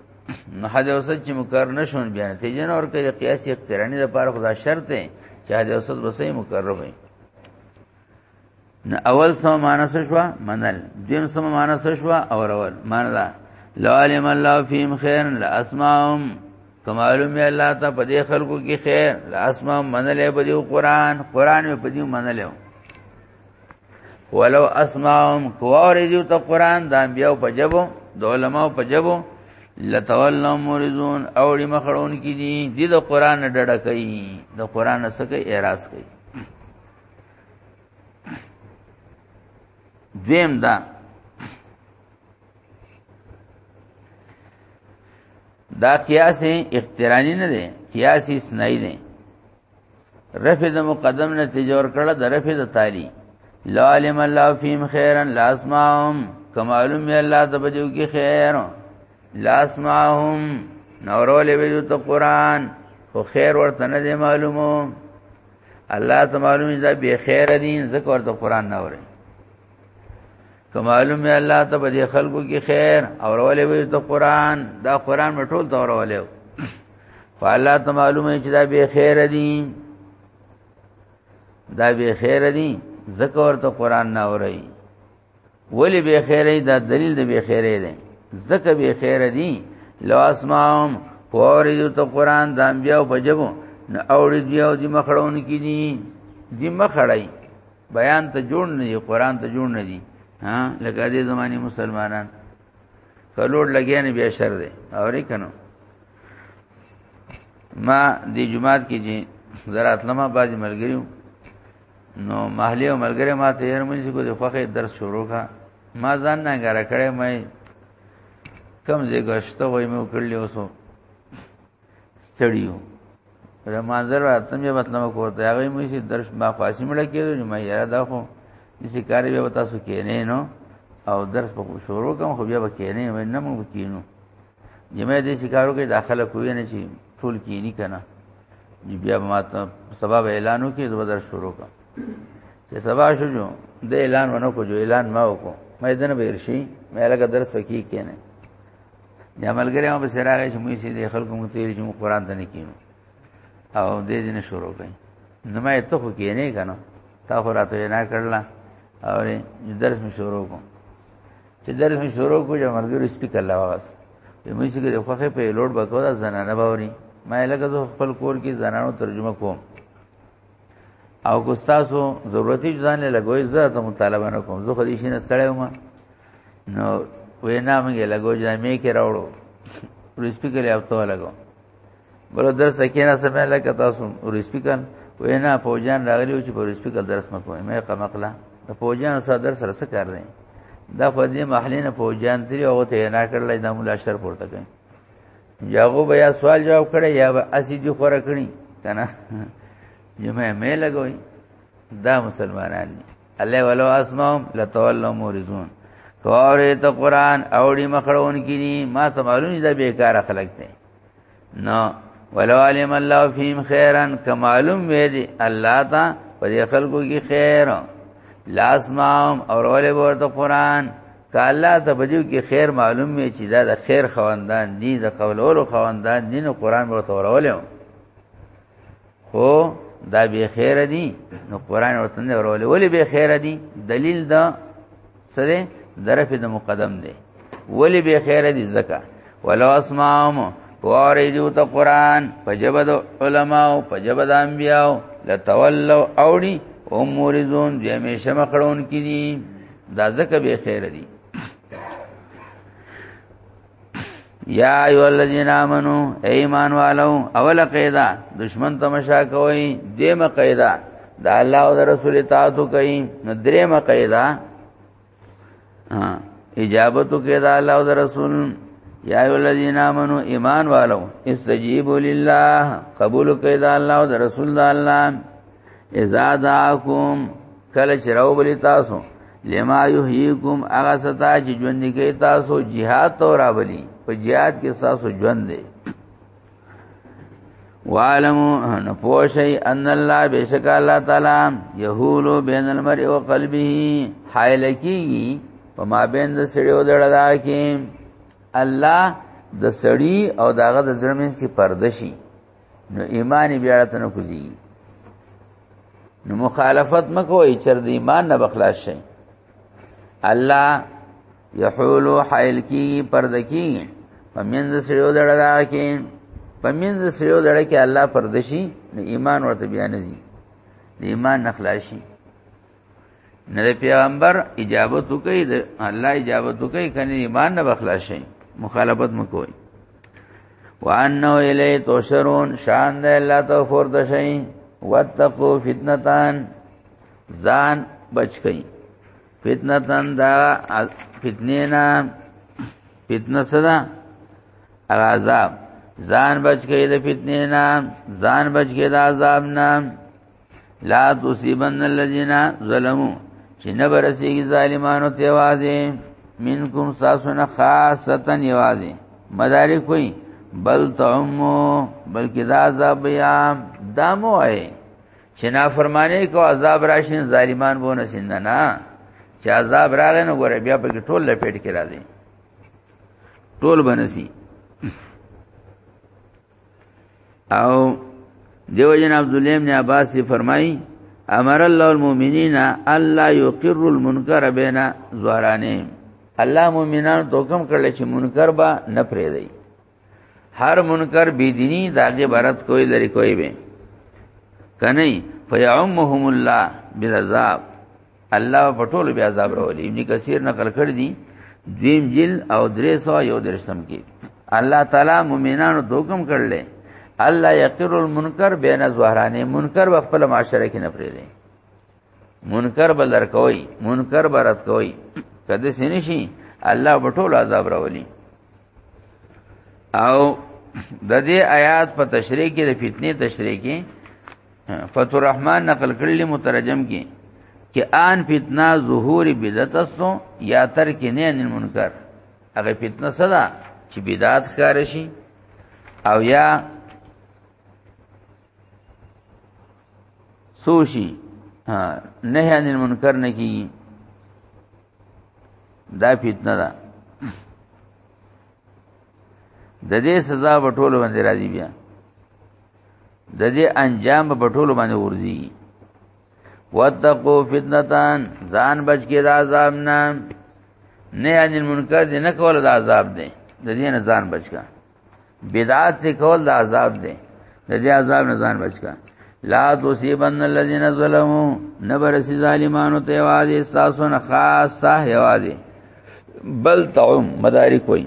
نو حد اوسط چې مکر نشون بیا نتیجه نور کوي قیاس اقترانی د پاره خدا شرط دی چې حد اوسط بسې مکر وي نو اول سو معنا سو شو منل دیم سو معنا سو شو اورول معنا لو علم الله فيهم خيرا لاسمعهم کمالوم الله ته په دې خلکو کې خیر لاسما منلې په دې قران قران په دې منلې ولو اسماهم کوار دې ته قران د انبیو په جبو د علماو په جبو لتولوا مورزون او دې مخړون کې دي دې د قران ډډه کوي د قران سکه اعتراض کوي دیم دا دا قیاس اخترانی نه دی قیاس اسنای دی رفع د مقدم نه تجور کړه د رفع د تالی لا علم الله فیم خیرا لا اسمعهم کمالم یا الله د بجو کی خیر لا اسمعهم نورول ویدو ته قران خو خیر ورته نه دی معلومو الله ته معلوم دی به خیر دین ذکر ورته قران نه وره کمالوم الله ته به خلکو کې خیر او ورولې وي ته قران دا قران مټول ته ورولې خو الله ته معلومه چې دا به خیر دي دا به خیر دي ذکر ته قران نه اوري ولی به خیر دی دا دلیل دی به خیر دی زکه به خیر دی لو اسمعهم پوری دو ته قران د انبیو په جبو نه اوړي دی او دی مخړون کی دي دی مخړای بیان ته جوړ نه دي قران ته جوړ نه دي ها لکه دې زماني مسلمانان کلوړ لګیا نه بیا شر دی اورې کنو ما د جمعات کې چې زرات لمه باندې ملګریو نو محلي او ملګری ما ته یې مونږ کو د خوخه درس شروع کا ما ځان نه غره کړې مې کم زیګشته وای مې وکړلې اوسو ستړیو دا منظر راته مې مطلب کوته هغه مې چې درس ما خاصی مړ کېږي نو ما یاره دا خو دې کار به تاسو کې نه نو او درس په شروع کوم خو بیا به کې نه مې نه مو کینو جمع دې شکارو کې داخله کوی نه چی ټول کې نه کنه بیا ما ته سبب اعلانو کې زو درس شروع کوم چې سبا شو جو د اعلان ونه کو جو اعلان ما وکړو مې دنه به ارشي مې لګه درس پکې کېنه یا ملګری ما بس راغی چې موږ سي د خلکو مو تیر چې موږ قران ته نه کینو او دې دې نه شروع کړي نو ما ته خو کې نه کنه تا خو راته نه کړل او درس مې شروع کوم چې درس مې شروع کوم چې ملګری سپیکر لا واغس په موږ سي کې خوخه په لوډ بکو دا زنانه باوري ما لکه زه خپل کور کې زنانو ترجمه کوم او کو تاسو ضرورت یې ځان له لګوي زه ته مطالبه نه کوم زه خو دې شینه ستړی وم نو وینا موږ لګو جامې کې راوړو ورسپی کې له اوته لګو بل درس کې نه سمه لکه تاسو ورسپی کن وینا فوجان راغلی چې په ورسپی کې درس مکو مې قمقلا د فوجان سره درس سره څه کار دی دا خو دې محلې نه فوجان تری او ته نه کړل دا مولا شر پورته کوي یاغو بیا سوال جواب کړي یا به اسی دی خور کړي کنه جمعه مې لګوي دا مسلمانان دي الله ولو اسمهم لتولوا مورزون کوره ته قران اوړي مخړون کړي ما ته معلوم دي بیکار خلک دي نو ولو علم الله فيهم خيرا کمالم وې دي الله تا په خلکو کې خیر لاس مام اور ولې ورته قران که الله ته بدیو کې خیر معلوم وي چې دا د خیر خواندان دي د قولولو خواندان دي نو قران به تورولې خو دا به خیر دي نو قران ورته نه ورولې ولې به خیر دي دلیل دا سره درف د مقدم دی ولې به خیر دي زکه ولو اسمعهم واری دیو ته قران پجبد علماء پجبد انبیاء لتولوا اوړي امورزون دې همیشه مخړون کړي دا ځکه به خیر دی یا ایو الذین آمنو ایمان والو اول قیدا دشمن تماشا کوي دیمه قیدا دا الله او رسول اطاعت کوي نو دریمه قیدا ها اجابت کوي دا الله او رسول یا ایو الذین آمنو ایمان والو استجیبوا لله قبول کوي دا الله او رسول الله اذا دعاکم کله چې راو بلی تاسو لما یحییکم هغه ستا چې ژوند کې تاسو jihad تو راولي په jihad کې تاسو ژوند دی وعلمو ان پوشی ان الله بشک الله تعالی یحول بین المرء و قلبه حائل کیږي په ما بین د سړیو دړدا کې الله د سړی او داغه د زړه کې پردشي نو ایمان بیا ته نه کوزي نو مخالفت مکوئ چر د ایمان نه بخلاص شئ الله یحول حائل کی پرد کی پمنځ سړیو دړه دا کې پمنځ سړیو دړه کې الله پردشي نو ایمان ورته بیا نه زی د ایمان نخلاشي نه د پیغمبر اجابت وکي د الله اجابت وکي کني ایمان نه بخلا شي مخالفت مکوئ وانه الی تشرون شان د الله تو فرد شي واتقوا فتنتان ځان بچ کئ فتنتان دا فتنه نه فتنه صدا عذاب ځان بچ کئ د فتنه نه ځان بچ کئ د عذاب نه لا تصيبن الذين ظلموا چې نه برسېږي ظالمانو ته وازه منکم ساسونه خاصتا یوازې مدارک کوي بل تعمو بلکې دا عذاب یا دامو ہے چې نافرمانی کو عذاب راشین ظالمان بو نه سند نه چې عذاب راغی نو ګوره بیا په ټول لپیټ کې راځي ټول بنسي او دیو جن عبد الله ابن عباس فرمای امر الله المؤمنین الا یقر المنکر بین زهرانه الله مؤمنان تو حکم کړل چې منکر با نه پرې دی هر منکر بی دینی داګه برت کوئی لري کوئی به کني فیعمهم الله بالعذاب الله په ټولو بیا عذاب راولي ابن کثیر نقل کړ دي دویم جل او درې سو یو درشتم کې الله تعالی مؤمنانو دوکم کړل الله یقر المنکر بین ظهرانه منکر په خپل معاشره کې نه پرېږي منکر بل درکوي منکر برات کوي کده سینې شي الله په ټولو عذاب راولي او د دې آیات په تشریح کې د فتنې تشریح کې فتح الرحمن نقل کړل مترجم کې چې آن فتنه ظهور بدعت استو یا ترک نه ان منکر هغه فتنه صدا چې بدعت ښکار شي او یا سوشي نه ان منکر نه کی دا فتنه ده د دې سزا په ټولو باندې راځي بیا د دې انجام په ټولو باندې ورځي واتقوا فتنتان ځان بچ کې د عذاب نه نه ان المنکر دې نه کول د عذاب دې د دې نه ځان بچ کا بدعت کول د عذاب دې د دې عذاب نه ځان بچ کا لا تصيبن الذين ظلموا نبرس ظالمانو ته واځي استاسو نه خاصه یوازي بل تعم مدارک وایي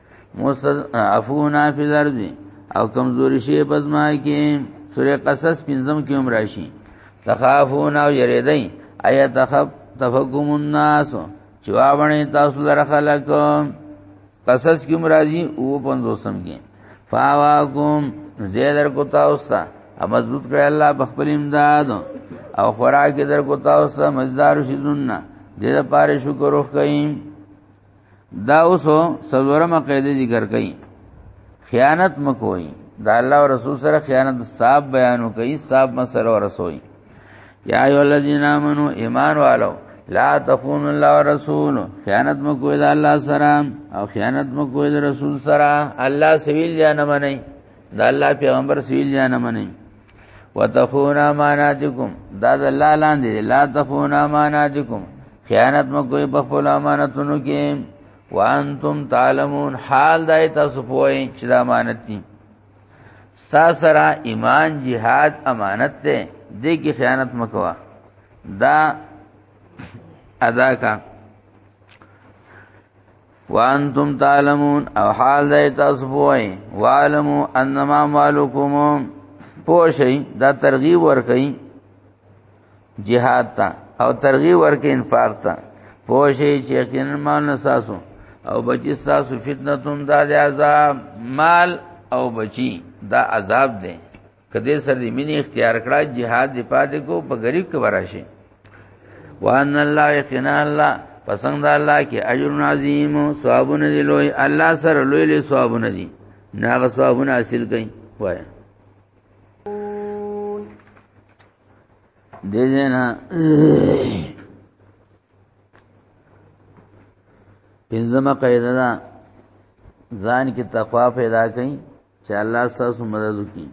مستعفونا فی الارض او کمزوری شی پزما کې سورې قصص پنځم کې هم راشي تخافون او یریدای ایا تخف تفقم الناس چې واونه تاسو لره خلق قصص کې هم راځي او پنځوسم کې فاواکم زیدر کو تاسو ته مضبوط کړی الله په خپل امداد او خوراک در کو تاسو مزدار شي زنه دې لپاره شکر وکړئ دا اوس څلورمه قاعده ذکر کړي خیانت مکوئ دا الله او رسول سره خیانت صاحب بیانو کوي صاحب مسره ورسوي یا ایو الذین آمنو ایمان والو لا تخون الله ورسول خیانت مکوئ دا الله سره او خیانت مکوئ دا رسول سره الله سویل یا نه منئ دا الله پیغمبر سویل یا نه منئ وتخون اماناتکم دا د الله لاندې لا تخون اماناتکم خیانت مو کوئی په خپل امانتونو کې وانتم تعلمون حال دای تاسو پوهی چې دا امانت دي ستا سره ایمان جهاد امانت ده دې کې خیانت مکوا دا ادا کا وانتم تعلمون او حال دې تاسو پوي وعلمو انما مالکم پوشي دا ترغیب ور کوي jihad ته او ترغیب ور کوي انفاق ته پوشي چې یقینا مال نساسو او بچی تاسو فتنه تم دا عذاب مال او بچی دا عذاب دی کدی سر دی مینه اختیار کړه jihad دی پاتې کو په غریب کې وراشي وان الله یقینا الله پسند د الله کې اجر عظیم ثوابونه دی لوی الله سره لوی لوی ثوابونه دي ناغه ثوابونه حاصل کړي وای دې نه پنځمه قاعده ده ځان کې تقوا پیدا کړئ چې الله تاسو مدد وکړي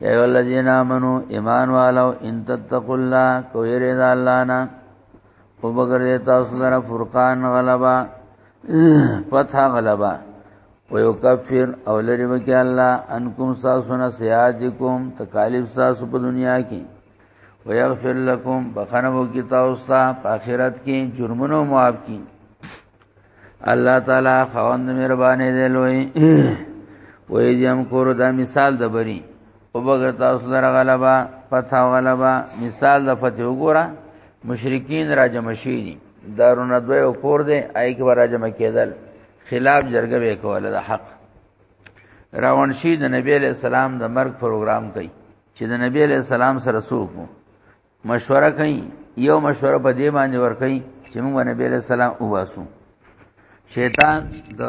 یا ایو الذین آمنو ایمان والو ان تتقوا الله کویر د الله نه او بغیر د تاسو سره فرقان غلبا فتح غلبا و یکفر او لری وکي الله انکم ساسنا سیاجکم تکالیف ساسو په دنیا کې و یغفر لكم بخنو کی تاسو ته اخرت کې جرمونو معاف کړي الله تعالی خوند مهرباني دی لوی وې جام کور دا مثال د بری او بغیر تاسو در غلبا پتا غلبا مثال د فتح وګوره مشرکین را جمع شي دي دارونه دوی او کور دی آی کې را جمع کېدل خلاف جرګه به کوله د حق راون شي د نبی له سلام د مرګ پروګرام کوي چې د نبی له سلام سره سوکو مشوره کوي یو مشوره په دې باندې ور کوي چې موږ نبی له سلام وباسو شیطان د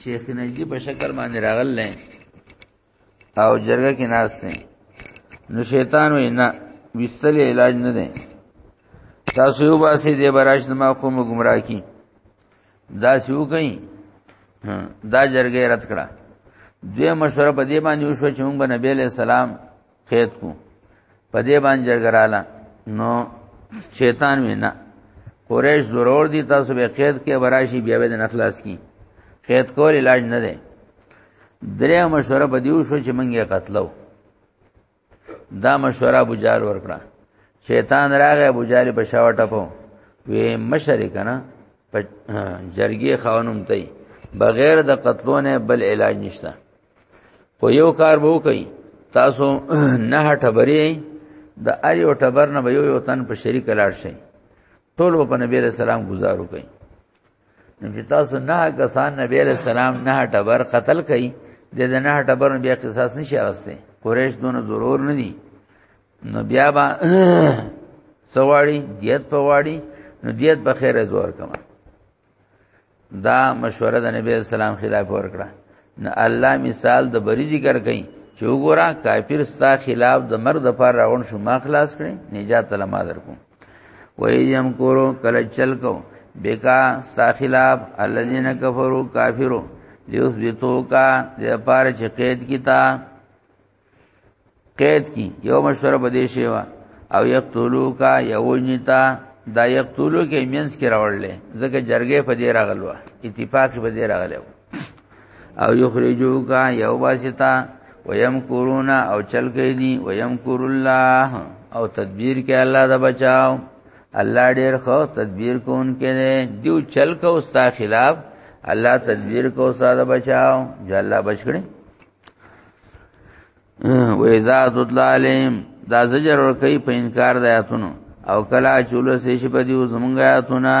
شیخ نجدی په شکل باندې راغل او جرګه کې ناس نه نو شیطان وې نه وستل علاج نه ده تاسو یو باسي دې براش ما قوم گمراه کی دا سیو کئ دا جرګه رد کړه دوی مشوره په دې باندې وشو چې موږ نبی له سلام قید کو په دې باندې جګراله نو شیطان وینا قریش ضرور دي تاسو به قید کې براشي بیا به نه خلاص کی قید کول علاج نه دی درې مشوره په دیو شو چې منګه قتلو دا مشوره ابو جال ورکړه شیطان راغی ابو جال په شاو ټپو وی مشرک نه په جرګي خانم ته بغیر د قتلونه بل علاج نشته په یو کار به وکړي تاسو نه ټبرې د ار یو ټبر نه به یو یو تن په شریک لاړ شي ټول په نبی علیہ السلام گزارو کوي نو چې تاسو نه کسان نبی علیہ السلام نه ټبر قتل کوي د نه ټبر بیا قصاص نشي راځي قریش دون ضرور نه دي نو بیا با سواړي دیت پواړي نو دیت په خیره زور کما دا مشوره د نبی اسلام خلاف ورکړه نه الله مثال د بری ذکر کړي چې وګوره کافر ستا خلاف د مرګ د پاره راون شو ما خلاص کړي نجات له ما درکو ویم کورو کله چل کو بکا ستا خلاف الذين كفروا کافرو لیوس بیتو کا د پاره چې قید کیتا قید کی یو مشوره بده شی وا او یقتلوا کا یوجنتا دا یقتلوا کې مینس کې راوړل ځکه جرګه په دې راغلو اتفاق په دې راغلو او یخرجو کا یو واسطه ویم کورونا او چل گئی دی ویم کور الله او تدبیر کې الله دا بچاو الله ډیر خو تدبیر کون کې دی دیو چل کو استا خلاف الله تدبیر کو ساده بچاو جو الله بچ کړي و اذا تطلع عليهم دا زجر ور کوي په انکار د آیاتونو او کلا چولو سې شپ دیو زمونږ آیاتونه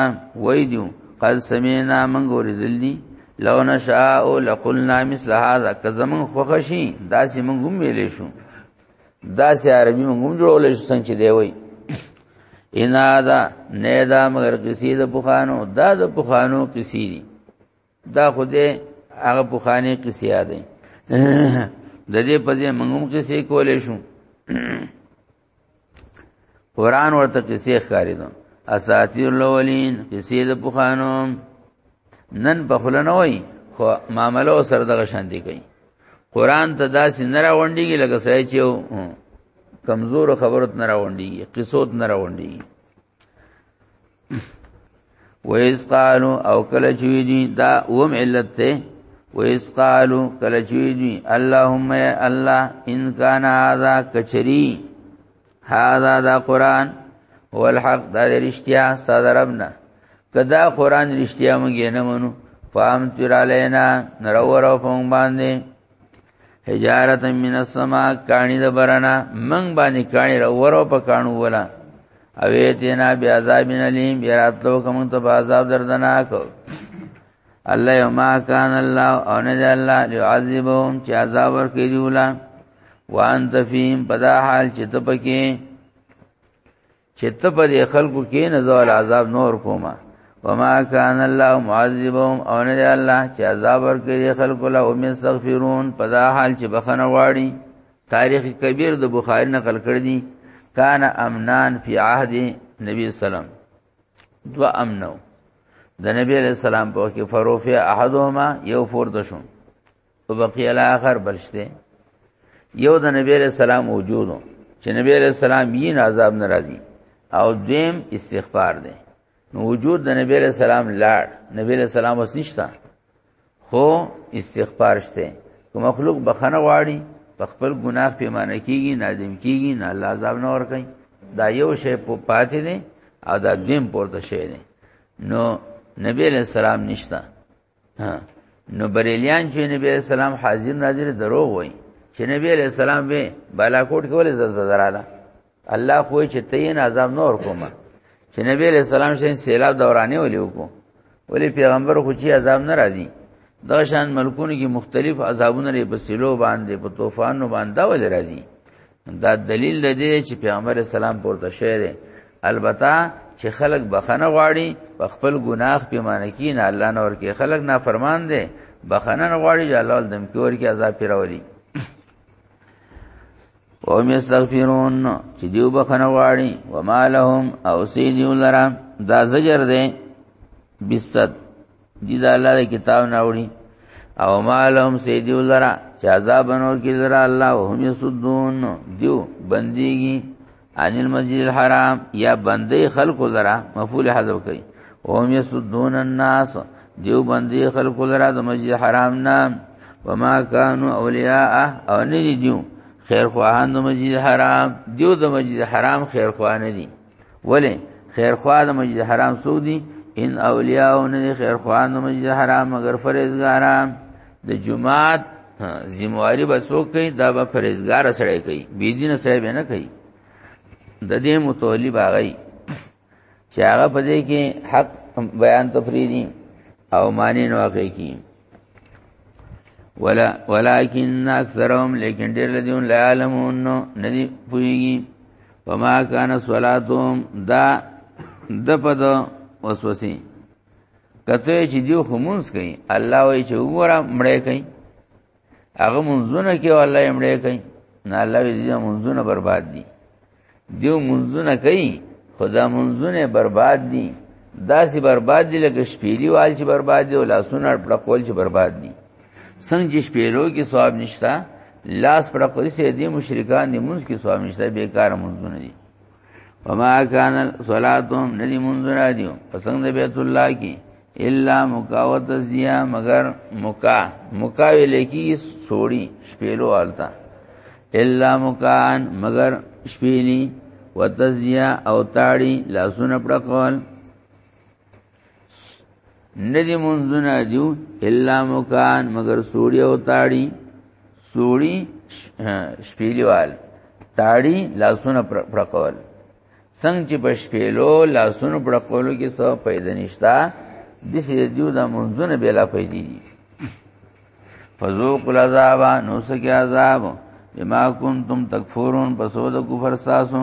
وای دیو قد سمینا من ګورې دلی لو نشاء لقلنا مثل هذا کزمن خوخشی داسې مونږ هم ویلې شو داسې عربي مونږ هم جوړولې شو څنګه چې دی وای ان دا نه دا مگر کسی د پخانو دا د پخانو کسی دی دا خو دې هغه بوخانه قصې یادې د دې په ځای موږ هم قصې کولې شو قران ورته قصې ښکارې دو اساطیر الاولین قصې د بوخانو نن په خله نه وای خو معاملو سره دغه شان دی کوي قران ته داسې نه راوندېږي لکه سړی چې کمزور خبرت نه راوندېږي قصوت نه راوندېږي ویس قالو او کله چوی دی دا وم علت ته ویس قالو کله چوی دی اللهم یا الله ان کان هذا کچری هذا دا قران هو الحق دا رشتیا صدر ربنا کدا قران رشتیا مونږ نه منو فام تر علینا نرور او فون باندې حجارت من السما کانی د برنا من باندې کانی را ورو په کانو ولا اوی تینا بیا عذاب الیم بیا راتلو کوم ته عذاب دردناک الله یما کان الله او نه الله ليعذبهم چې عذاب ور کوي ولا وانت فیم پدا حال چې ته پکې چې ته په دې خلکو کې نه زول عذاب نور کوما وما كان الله معذبهم او نه الله چې عذاب ورکړي خلکو له هم استغفرون په دا حال چې بخنه واړي تاریخ کبیر د بخاری نقل کړ دي کان امنان فی عهد نبی سلام دو امنو د نبی علیہ السلام په کې فروفه احدهما یو فورد شو وبقي الاخر بلشته یو د نبی علیہ السلام وجودو چې نبی علیہ السلام یې عذاب ناراضي او دیم استغفار دی نو وجود د نبی علیہ السلام لاړ نبی علیہ السلام اوس نشتا خو استغفار شته که مخلوق بخنه غواړي په خپل ګناه پیمانه کیږي نادم کیږي نه الله عذاب نه ور کوي دا یو شی په پاتې دی او دا دیم پورته شی دی نو نبی علیہ السلام نشتا نو بریلیان چې نبی علیہ السلام حاضر ناظر دروغ وای چې نبی علیہ السلام به بالاکوټ کې ولې زلزلزراله الله خو چې تین عذاب نور کومه چې نبی علیہ السلام شین سیلاب دورانه ولې وکړو ولې پیغمبر خو چې عذاب نه راځي دا شان ملکونو کې مختلف عذابونه لري په سیلو باندې په طوفانو باندې ولې راځي دا دلیل د دې چې پیغمبر اسلام پورته شعر البته چې خلک بخنه غواړي په خپل ګناه پیمانه کې نه الله نور کې خلک نافرمان دي بخنه نه غواړي چې الله دم کې ورکی عذاب پیراولي او مستغفرون چې دیو بخنه غواړي وما لهم او سیدی لرا دا زجر دی بسد دي دا الله د کتاب نه وړي او مالهم سیدیو لرا چې عذاب بنور کې لرا الله او هم یسدون دیو بنديږي عن المسجد الحرام یا بندي خلق لرا مفعول حذف کوي او هم یسدون الناس دیو بندي خلق لرا د مسجد الحرام نام وما كانوا اولیاء او نه دیو خیر خواهان د مسجد الحرام دیو د مسجد الحرام خیر خوانه دي ولی خیر خواه د مسجد حرام سو دی ان اولیاء او نه خیر خواه د مسجد حرام مگر فرزګاران د جمعات ذمہواری به څوک کوي دا به فرزګار سره کوي بی دین سره به نه کوي د دې متولی باغی چې هغه په دې کې حق بیان تفریدی او معنی نو واقع کی ولا ولكن اکثرهم لیکن ډیر لدیون لا علمون ندی پویږي وما کان صلاتهم دا د پد وسوسه کته چې دیو خمونس کوي الله وی چې وګوره مړې کوي هغه منځونه کې الله یې مړې کوي نه الله دې منځونه برباد دي دیو منځونه کوي خدا منځونه برباد دي داسې برباد دي لکه شپېلی وال چې برباد دي او لاسونه پړقول چې برباد دي څنګه چې شپېلو کې ثواب نشته لاس پر قدرت سي دي مشرکان دي منځ کې ثواب نشته بیکار منځونه دي وما كان صلاتهم ندي منذر ديو پسند بیت الله کی الا مکاوت تزدیا مگر مکا مکا ویلې کی سوړی شپېلو آلتا الا مکان مگر شپېلی وتزدیا او تاړي لاسونه پړقول ندی منځونه دیو الا مکان مگر سوړی او تاړي سوړی شپېلیوال تاړي لاسونه پړقول څنګه چې په شپېلو لاسونه پړقولو کې څه پیدا نشتا د سې دیو د منځونه بلا پیدا دي فذوق العذاب نو سکه عذاب بما کنتم تکفورون پسو د کفر ساسو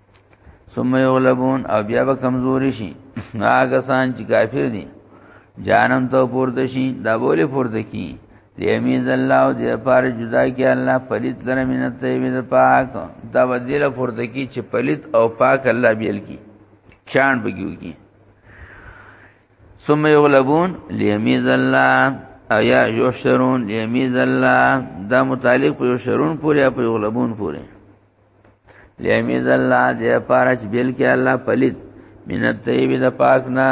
ثم یغلبون او بیا به کمزوري شي هغه سان چې کافر دي جانم ته پورته شي دا بوله پورته کی لیمیز الله او د پاره جدا کی الله پلیت لره مینت طیبه پاک دا بدله پورته کی چې پلیت او پاک الله بیل کی چاند بګیو کی ثم یغلبون لیمیز الله ایا یحشرون لیمیز الله دا متعلق په یحشرون پورې په یغلبون پورې لیمیز الله دې پارچ بیل کې الله پلیت من الطيب د پاک نه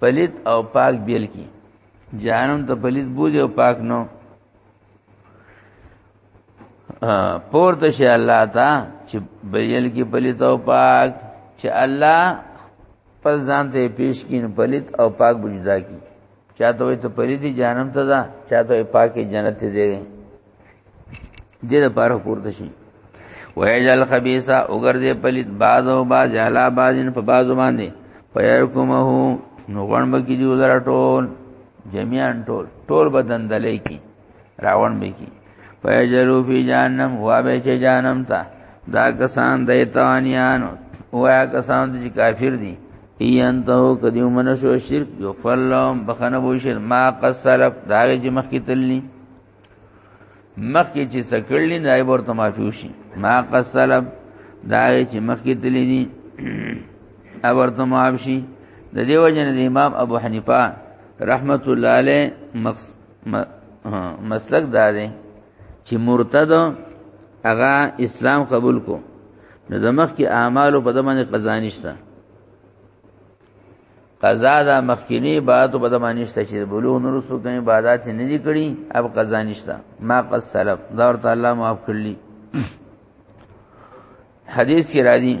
پلیت او پاک بیل کې جانم ته پلیت بوځي او پاک نو پورته شي الله تا چې بیل کې پلیت او پاک چې الله خپل ځان ته پیش کین پلیت او پاک بجدا کی چاته وي ته پری دي جانم ته دا چاته وي پاکي جنت ته دي دې لپاره پورته شي ويجل خبيثا وګرځي پلید بازو باز جلا بازن په بازو باندې پيرکمه نو غون بکی دی ولر ټول جميعا ټول ټول بدن دلې کی راون به کی فیجرو فی جهنم وا به چې جهنم ته دا کسان د ایتانیانو او یا کسان چې کافر دي ایان ته کدی ومنه شو شرک یو فلم بخنه بو شر ما قصرف دا چې مخ کی تللی مخ کی چې سکړلی نه ورته معفو شي ما قصرف دا چې مخ کی تللی دي ورته معاف شي د دیو جن امام ابو حنیفه رحمت الله علیه مقصد مسلک دا دی چې مرتد هغه اسلام قبول کو نو د مخ کې اعمالو په دمانه قضا نشته قضا دا مخکینی عبادت په دمانه نشته چې بلوغ نور سو کوم عبادت نه دي کړی اب قضا نشته ما قد سلف دا ورته الله معاف کړلی حدیث کې راځي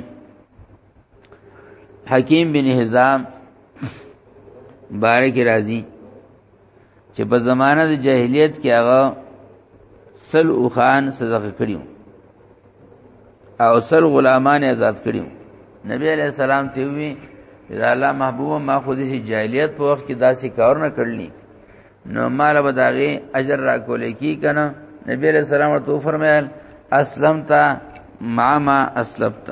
حکیم بن حزام بارک راضی چې په زمانه د جاهلیت کې هغه سل اوخان سزا کړیو او سل غلامان آزاد کړیو نبی علیہ السلام ته وی دا الله محبوب ما خو دې جاهلیت په وخت کې داسې کار نه کړلني نو مال به داغه اجر را کولې کی کنه نبی علیہ السلام ورته فرمایل اسلمت ما ما اسلمت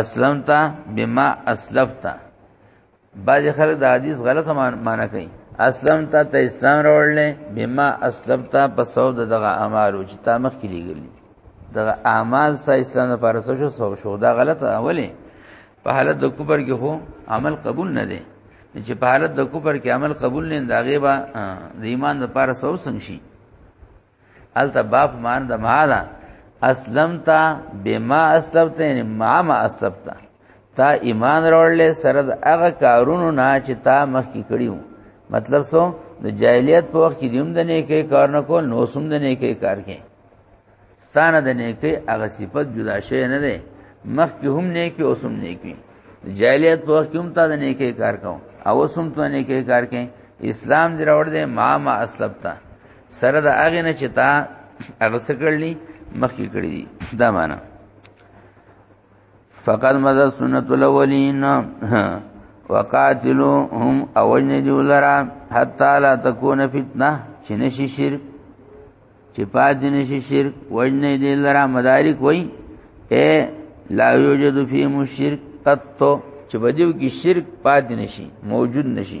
اسلمت بما اسلفت بعضی خلک د حدیث غلط معنی کوي اسلم ته ته اسلام راوړل بما اسلم ته په سبب دغه اعمالو چې تا مخ کې لګلی دغه اعمال سه اسلام لپاره څه شو سبب شو دا غلط اولی په حالت د کوپر کې هو عمل قبول نه دی چې په حالت د کوپر کې عمل قبول نه دا غیبا د ایمان لپاره سبب څنګه شي الته با په مان د ما ده اسلمت بما اسلمت یعنی ما ما اسلمت تا ایمان راوړل سره د هغه کارونو نه چې تا مخکې کړیو مطلب سو د جاهلیت په وخت کې دیم د نیکه کار نه کول نو سم د نیکه کار کې ستانه د نیکه هغه صفت جدا شي نه ده مخکې هم نیکه او سم نیکه جاهلیت په وخت کې هم تا د نیکه کار کوم او سم ته نیکه کار کې اسلام دی راوړ دې ما ما اسلمتا سره د هغه نه چې تا هغه څه کړلی مخکې کړی دي دا معنا فقط مذهب سنت الاولین وقاتلوهم اوجن دیولرا حتا لا تکون فتنه چې نشي شرک چې پات نشي شرک وجن دیولرا مدارک وای اے لا یوجد فی مشرک قط چې بدیو کې شرک پات نشي موجود نشي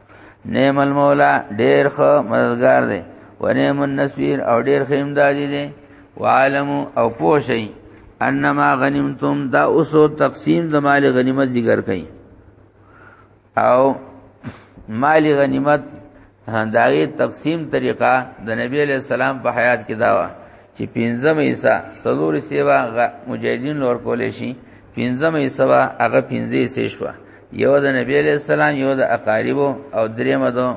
نعم المولا ډیر خو مددگار دی و نعم النصير او ډیر خیم دادی دی وعالم او پوشی انما غنیمتم دا اوسو تقسیم د مال غنیمت ذکر کئ او مال غنیمت داغه تقسیم طریقه د نبی علیہ السلام په حیات کې داوا چې پنځم حصہ سلور سیوا مجاهدین لور کولې شي پنځم حصہ هغه پنځه حصے شو یو د نبی علیہ السلام یو د اقاربو او دریم دو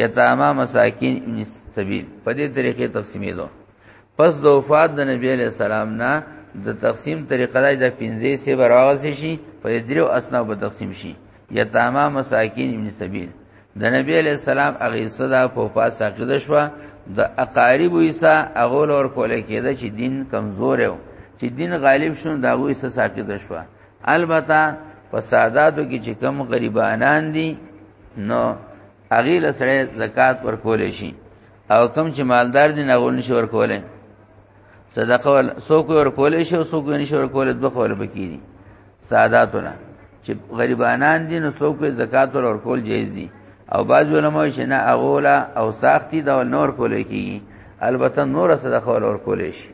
یتاما مساکین ابن سبیل په دې طریقې تقسیمې دو پس د وفات د نبی علیہ السلام نه د تقسیم طریقه د پنځه سه براغس شي په دریو اسنا په تقسیم شي یتاما مساکین ابن سبیل د نبی علی السلام هغه صدا په پاسه عقیده شو د اقارب ایسا هغه لور کول کېده چې دین کمزور و چې دین غالب شون دا غوي سره ساقط شو البته په ساداتو کې چې کم غریبانان دي نو هغه له سره زکات ورکول شي او کم چې مالدار دي نه غول نشي ورکول صدقه ور سو کو ورکول شي او سو کو نشي ورکول دوه خول بکې دي ساداتو نه چې غریبانان دي نو څوک په زکات ور کول جایز دي او بعض علماء شنه اغولا او ساختي دا نور کول کیږي البته نور صدقه ور کول شي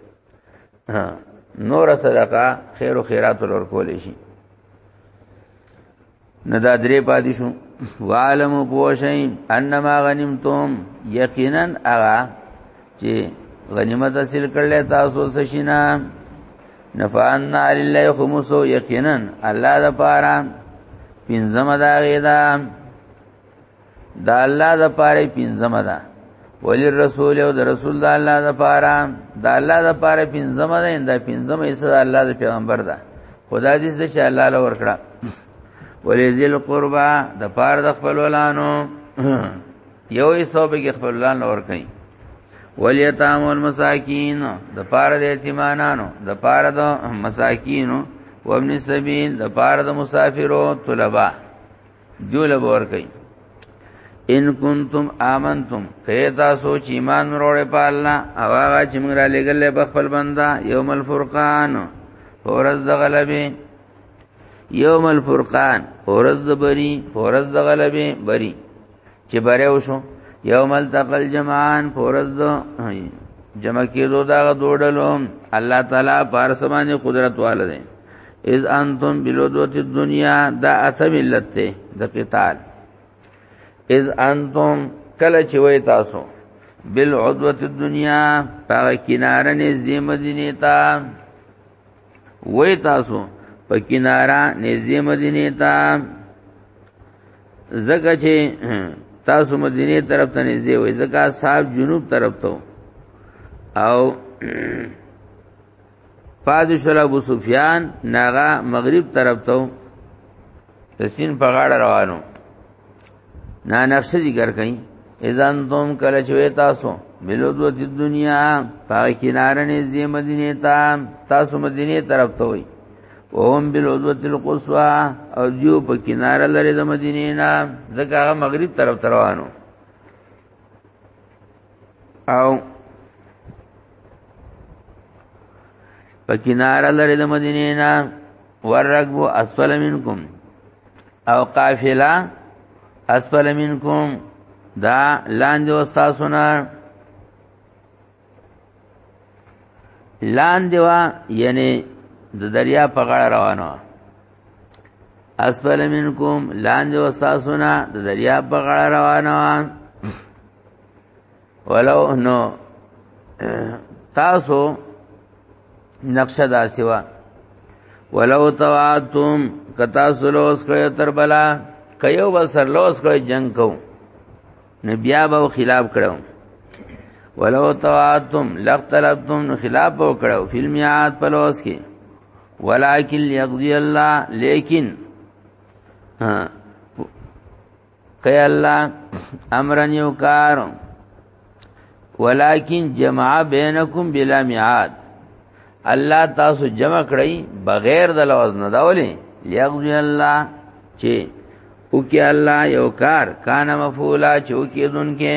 نور صدقه خیر او خیرات ور کول شي نه دا درې پاتې شو وعلم بوشي انما غنیمتم یقینا اغا چې غنیمت حاصل کړل تاسو سشینا نفعنا لله خمسو یقینا الله د پاره پنځم دا غیدا دا الله د پاره پنځمه ده ولی رسول او د رسول د الله د پاره دا الله د پاره پنځمه ده دا پنځمه یې صدا الله د پیغمبر ده خدا دې دې چې الله له ورکړه ولی ذل قربا د پاره د خپل ولانو یو یې صوبه کې خپل ولان لور کړي ولی تام المساکین د پاره د یتیمانانو د پاره د مساکینو وابن سبیل د پاره د مسافرو طلبه دیول باور کوي ان کنتم امنتم کیتا سوچ ایمان وروړې په الله او هغه چې موږ را لګلې په خپل بندا یوم الفرقان اورز د غلبې یوم الفرقان اورز د بری اورز د غلبې بری چې بره وشو یوم التقل جمعان پورز دو جمع کېدو دا دوړلو الله تعالی پارسمانه قدرت والده اذ انتم بلودوت الدنيا دا اتم علت د قتال اذ انتم کله چې وای تاسو بالعدوه الدنيا هغه کناره نږدې مدینه ته وای تاسو په کنارا نږدې مدینه ته زکه چې تاسو مدینه طرف ته نږدې وای زکه صاحب جنوب طرف ته او پادشاه ابو سفیان ناغا مغرب طرف ته د سین په غاړه روانو نه نفس ذکر کئ اذن تم کله چوي تاسو بلودو د دنیا په کناره نږدې مدینه ته تاسو مدینه طرف ته وي وهم بلودو تل قصوا او جو په کناره لري د مدینه نه ځکه هغه مغرب طرف روانو او په کناره لري د مدینې نه ورغب اسفل منکم او قافله اسفل منکم دا لاندې وساسونه لاندې وا یعنی د دریا په غاړه روانه اسفل منکم لاندې وساسونه د دریا په غاړه روانه وان ولو نو تاسو نقشه داسې و ولو تواتم کتا سلوس کړی تر بلا کيو بل سر لوس کړی جنگ کو نو بیا به خلاف کړو ولو تواتم لختلبتم نو خلاف وکړو فلمیات پلوس کې ولکن یقضی الله لیکن ها کای الله امرن یو کار ولکن جمع بینکم بلا میعاد الله تاسو جمع کړی بغیر د لوز نه داولی لیقضی الله چې او کې الله یو کار کان مفعولا چې او کې دن کې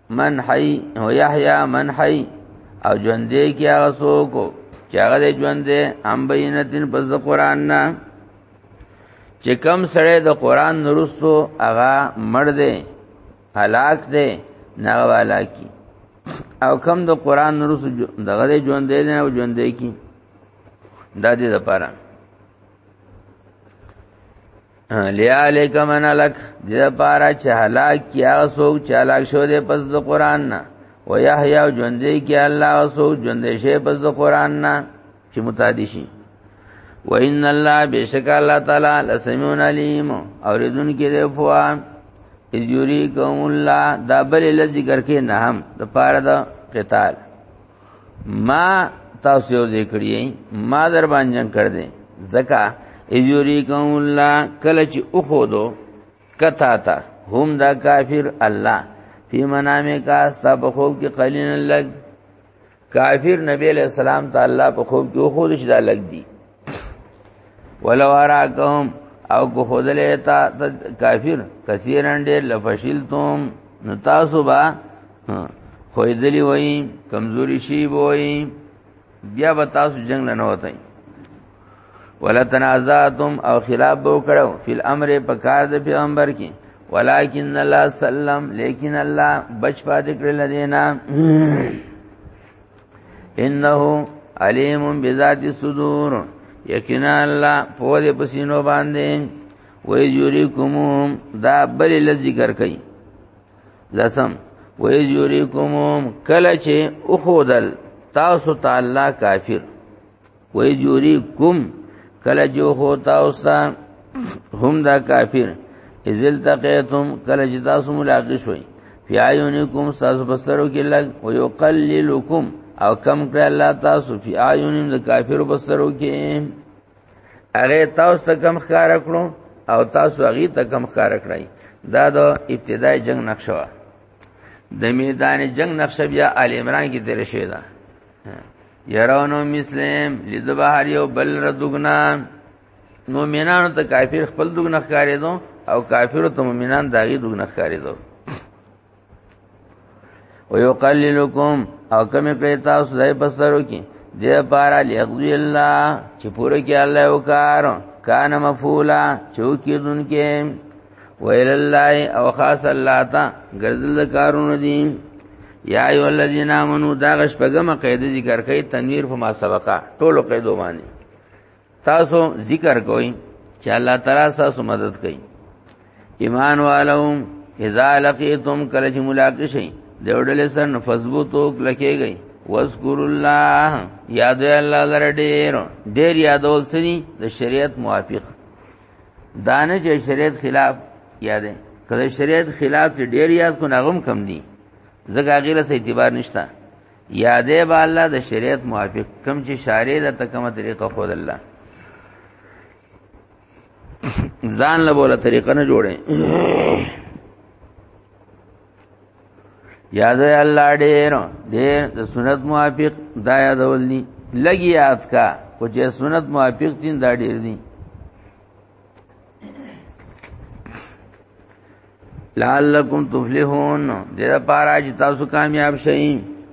من حی او یحیا من حی او ژوند دی کی هغه څوک چې هغه دی ژوند دی ام بینتن پس د قران نه چې کم سره د قران نورستو هغه مړ دی هلاک دی نه والا کی او کم د قران نورستو دغه دی ژوند دی نه ژوند دی کی دا دې لپاره لیالک من الک د پاره چې هلاک کیا سوک چې هلاک شو دې پس د قران نه و یحیا ژوندې کې الله سوک ژوندې شي پس د قران نه چې متادی شي و ان الله بشک الله تعالی لسمیع علیم اوریدون کې دې فوا اذ یریکم الله دا بل ذکر کې نه هم د پاره د قتال ما تاسو یو ذکر یې ما در باندې جنگ کړ دې زکا ایجوری کوم الله کله چې او خو دو کتا تا هم دا کافر الله فی منامه کا سب خوب کې قلیل لګ کافر نبی علیہ السلام تعالی په خوب کې خو دې دا لګ دی ولو اراکم او کو خودلې تا کافر کثیرن ډېر لفشلتم نو تاسو با خویدلی وای کمزوري شي وای بیا به تاسو جنگ نه وتای ولا تنازعتم او خلاف بو کړو فل امر په کار د پیغمبر کې ولکن الله سلم لیکن الله بچ پاتې کړل دینا انه علیم بذات الصدور یقینا الله په دې پسینو باندې وی یوریکم دا بل لذکر کوي لسم وی یوریکم کله چې او خودل تاسو تعالی کافر وای جوری کوم کله جو هوتا اوستا هم دا کافر ازل تقیتم کله چې تاسو ملاقات شوي فیایونکم تاسو بسرو کې لګ او یقللکم او کم کړ الله تاسو فیایونم د کافر بسرو کې هغه تاسو ته کم خار کړو او تاسو هغه ته کم خار کړای دا د ابتدای جنگ نقشه و د میدان جنگ نقشه بیا آل عمران کې تیر شوی دا يرونو مسلم لید بهر یو بل ردوګنا مؤمنانو ته کافر خپل دوګنا ښکارې دو او کافر ته مؤمنان داغي دوګنا ښکارې دو ويقللکم او کم کړی تاسو دای بسرو کې دې پارا لغوی الله چې پوره کې الله وکړ کان مفعولا چوکیدون کې ویل الله او خاص الله تا ګرځل کارونه دي یا ایو الذین آمنو دا غش پغم قید ذکر کوي تنویر په ما سبقا ټولو قیدو باندې تاسو ذکر کوئ چې الله تعالی تاسو مدد کوي ایمان والو اذا لقیتم کله چې ملاقات شئ دیوډلې سره نفذبوتو لکه گئی واذکر الله یاد الله لره ډیر ډیر یادول سني د شریعت موافق دانه چې شریعت خلاف یاد کړه شریعت خلاف چې ډیر یاد کو نغم کم دي زګا غیره سه اعتبار نشتا یادې با الله د شریعت موافق کم چې شارې د تکمه طریقه خود الله ځان له بوله طریقه نه جوړې یاد وی الله ډیر ډیر د سنت موافق دا یادول دي لګي یاد کا کو چې سنت موافق دین دا ډیر دي لعلکم تفلحون دې لپاره چې تاسو کامیاب شئ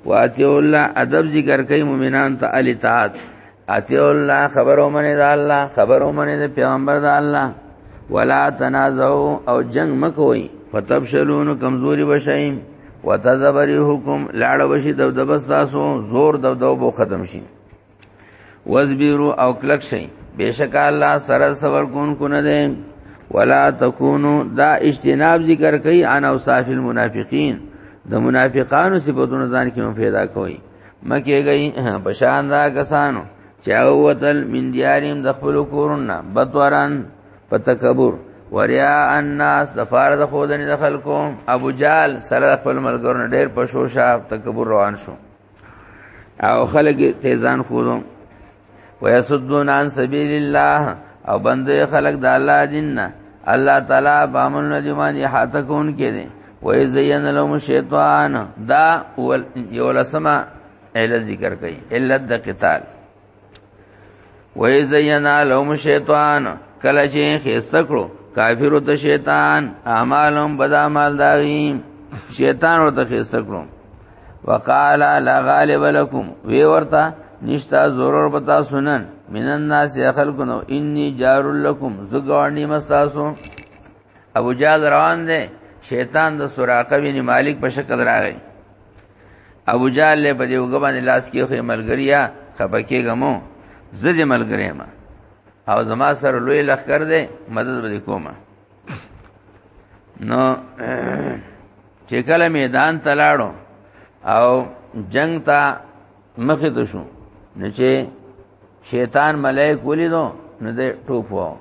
واته الله ادب ذکر کوي مؤمنان ته الیتات اتیو الله خبر اومنه د الله خبر اومنه د پیغمبر د الله ولا تنازعوا او جنگ مکوئ فتبشلون کمزوري بشئ وتذبری حکم لاړ وشي د دبس تاسو زور د دو بو ختم شي وزبیرو او کلک شي بشک الله سره صبر کون کو نه دي ولا تکونو دا اجتناب ذکر کوي انا وصاف المنافقین د منافقانو صفاتونو ځان کې پیدا کوي مکه گئی په شان دا کسانو چاوتل من دیاریم د خپل کورونه بتوران په تکبر وریا الناس د فار د خودنی د خلکو ابو جال سره خپل ملګرو ډیر په شوشا تکبر روان شو او خلک تیزان خودو ويسدون عن سبيل الله او بندې خلق د الله دین نه الله تعالی بامن نجمان یحاته کون کې دي وې زین لهم شیطان دا اول یو لسما ال ذکر کوي علت د قتال وې زین لهم شیطان کله چې خسته کړو کافر ته شیطان اعمالهم بد اعمال داغي شیطان ورته خسته کړو وقال لا غالب لكم وی ورته نشتا ضرور پتا سنن من الناس خلقنا انی جار لكم زګوانی مستاسو ابو جال روان دی شیطان د سراقه بن مالک په شکل راغی ابو جال له په دیو غبان لاس کې خو ملګریا خپکه غمو زړه ملګری ما او زما سره لوی لخر دی مدد به کومه نو چې کله میدان ته لاړو او جنگ ته مخې ته شو نو چې شیطان ملائک ولیدو نو دې ټوپ و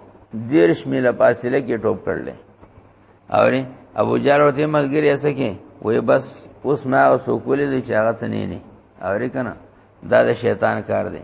دیرش میله فاصله کې ټوپ کړل او نه ابو جهل ورته ملګری اسه کې وې بس اوس ما اوس کولې چې هغه تنه نه اورې کنه دا د شیطان کار دی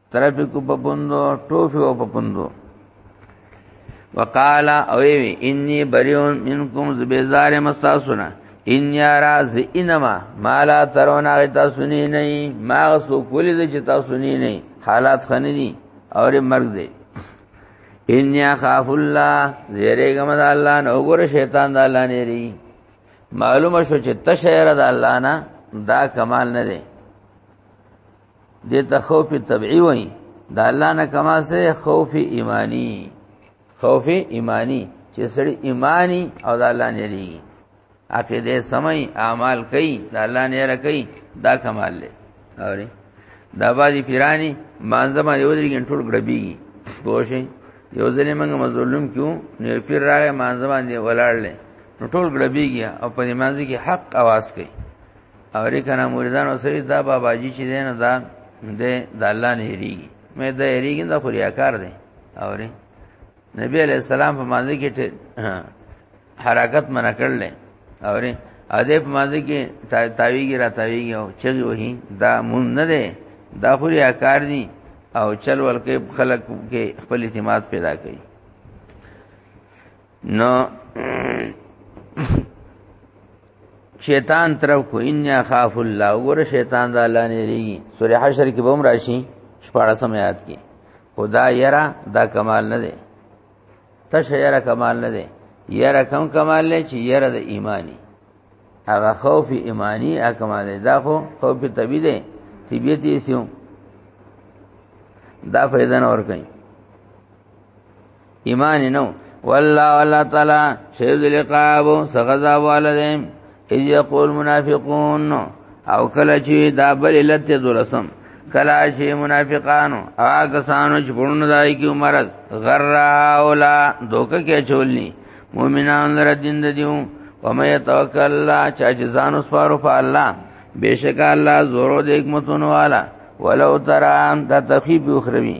ترافیکو په پوندو ټوفي او په پوندو وقال او وی انی بریون منکم زبیزار مستاسونه ان یارا ز انما مالا ترون هغه تاسو نه نه ما سو کولی د چې تاسو نه نه حالات خنه دي او مرګ دی ان یا خاف الله زیره ګم د الله نه وګوره شیطان د الله نه ری معلومه شو چې تشهره د الله نه دا کمال نه دی دې ته خوف طبيعي وایي د الله نه کما سه خوف ایمانی خوف ایمانی چې سړی ایمانی او د الله نه لري عقیده سمي اعمال کوي د الله نه رکي دا کمال لري اوري دا بازي پیرانی مانځه ما یو درګن ټول غړبيږي پوښي یو ځلې موږ مظلوم کیو نو پیر راغې مانځه باندې ولاړلې نو ټول غړبيږي او په دې مانځه کې حق आवाज کوي اوري کنه مریدان اوسوي دا بابا جی چې دین دا د د الله نه هریږي مې د هریږي دا خوریا کار دی اوري نبی علیہ السلام په مانځ کې حرکت منع کړل اوري اده په مانځ کې تاویږي را تاویږي او چغي وهي دا مون نه دی دا خوریا کار دی او چل ورکه خلق کې خپل اعتماد پیدا کوي نو شیطان طرف کو ان خاف الله وګوره شیطان د الله نه ریږي سوره حشر کې بوم راشي شپاړه سمات کې خدا یرا دا کمال نه دی تش یرا کمال نه دی یرا کم کمال لې چې یرا د ایمانی هغه خوف ایمانی اکمال دا خو خوف طبی دی طبیعت یې سیو دا فائدہ نه ور کوي ایمان نه والله الله تعالی شهید العقاب سغزا والدین اذ یقول منافقون او کله چې دا بل علت درسم کله چې منافقانو هغه سانو چې پړونو دای کی مرض غرا اولا دوکه کې چولنی مؤمنان لر دین دیو و مې توکل الله چا چې ځان وسپارو په الله بشک الله زورو د حکمتونو والا ولو ترام د تخیب اخروی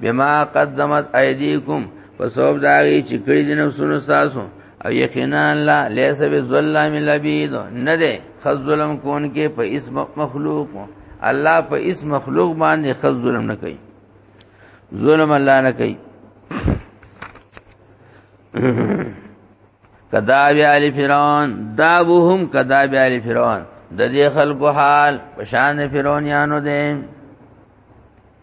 بما قدمت ايديكم فسوب داغي چې کړی دي نفسونو تاسو او یقینا لا ليس بظلام لبيد نه ده خذ ظلم کون کې په اسم مخلوق الله په اسم مخلوق باندې خذ ظلم نه کوي ظلم الله نه کوي کذاب علی فرعون دابهم کذاب علی فرعون د دې خلکو حال پشان فرعون یانو دي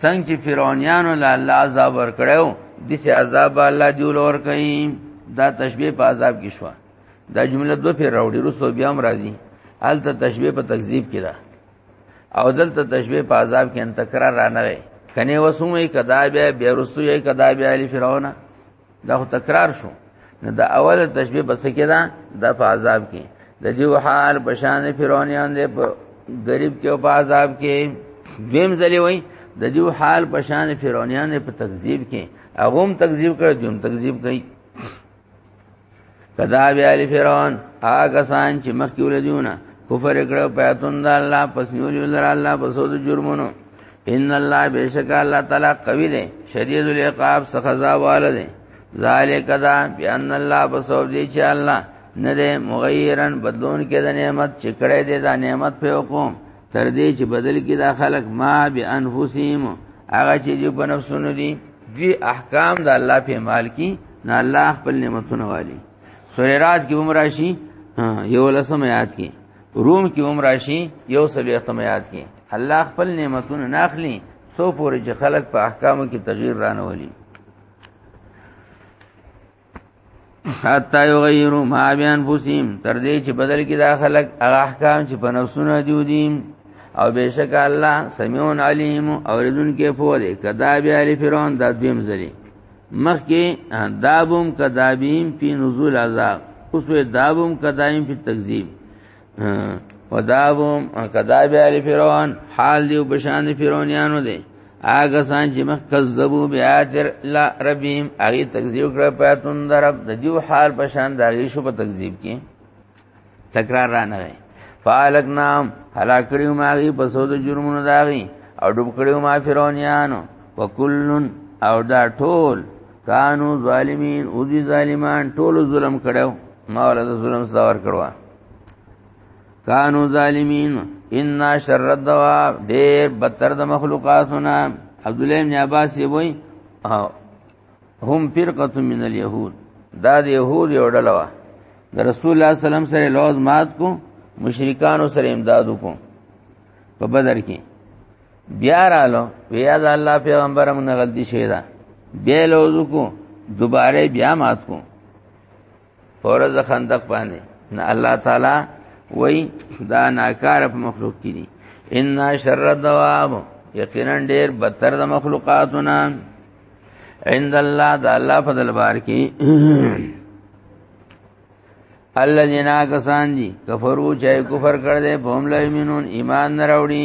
څنګه چې فرعونانو له الله عذاب ورکړو د سي عذاب الله دی ور کوي دا تشبيه په عذاب کې شو دا جمله دوه پیر راوړي رسو بیا هم راځي الته تشبيه په تکذیب کې ده او دلته تشبيه په عذاب کې ان تکرار را نه کنه وسومې کدا بیا بیا رسو یې کدا بیا ال فرعون دا خو تکرار شو نو دا اوله تشبیه بس کې دا د په عذاب کې د دې حال بشان فرعونیان دې په غریب کې او په عذاب کې دیم ځلې وای د دې حال بشان فرعونیان په تکذیب کې اغم تکذیب کړ دیم تکذیب کوي کدا بیا ال فرعون هغه سان چې مخکې ولدیونه کفر کړو پیاتون د الله پس نیولیو لر الله په سود جرمونو ان الله بیشک الله تعالی قوی دی شدید العقاب سخزا والده ذالک دا بیان الله په سود دی چې الله نه دی مغیرن بدلون کې د نعمت چې کړه دی دا نعمت په حکم تر دې چې بدل کې دا خلق ما بانفسهم هغه چې جو په نفسونو دي دوی احکام د الله په مال کې نه الله خپل نعمتونه والی سورې رات کې عمراشي یو لسم یاد کې روم کې عمراشي یو سل یختم یاد کې الله خپل نعمتونه ناخلی سو پورې چې خلق په احکامو کې تغییر رانه ولي حتا یغیرو ما بیان بوسیم تر دې چې بدل کې دا خلک هغه احکام چې په نفسونو دیو دي او بشک الله سمیع علیم او رزون کې فور کدا بیا علی فرعون دا دویم ځلی مخ کې دابم کدابیم فی نزول عذاب اوس وی دابم کدایم فی تکذیب ودابم کدا بیا ال فرعون حال دی بشان فرعونانو دی هغه سان چې مخ کذبو بیا تر لا ربیم هغه تکذیب کړ پاتون درب د دیو حال بشان داږي شو په تکذیب کې تکرار را نه وي فالک نام هلاک کړیو ماغي په سود جرمونو داغي او ډوب کړیو ما فرعونانو وکلن او دا ټول کانو ظالمین او دي ظالمان ټول ظلم کړو ما ولدا ظلم سوار کړو کانو ظالمین ان شر الدواب ډیر بدتر د مخلوقاتنا عبد الله بن عباس یې وای هم فرقه من اليهود دا د يهود یو ډله وا د رسول الله صلی الله علیه وسلم سره لوز مات کو مشرکانو سره امداد کو په بدر کې بیا رالو بیا د الله پیغمبر موږ غلطی شوی دا بیا لوز کو دوباره بیا مات کو اورز خندق باندې نه الله تعالی وای دا ناکار په مخلوق کې دي ان شر الدواب یقینا ډیر بدتر د مخلوقاتونه عند الله د الله په دلبار کې الذين كسان دي كفروا چاي كفر کړ دې بهم لا يمنون ایمان نه راوړي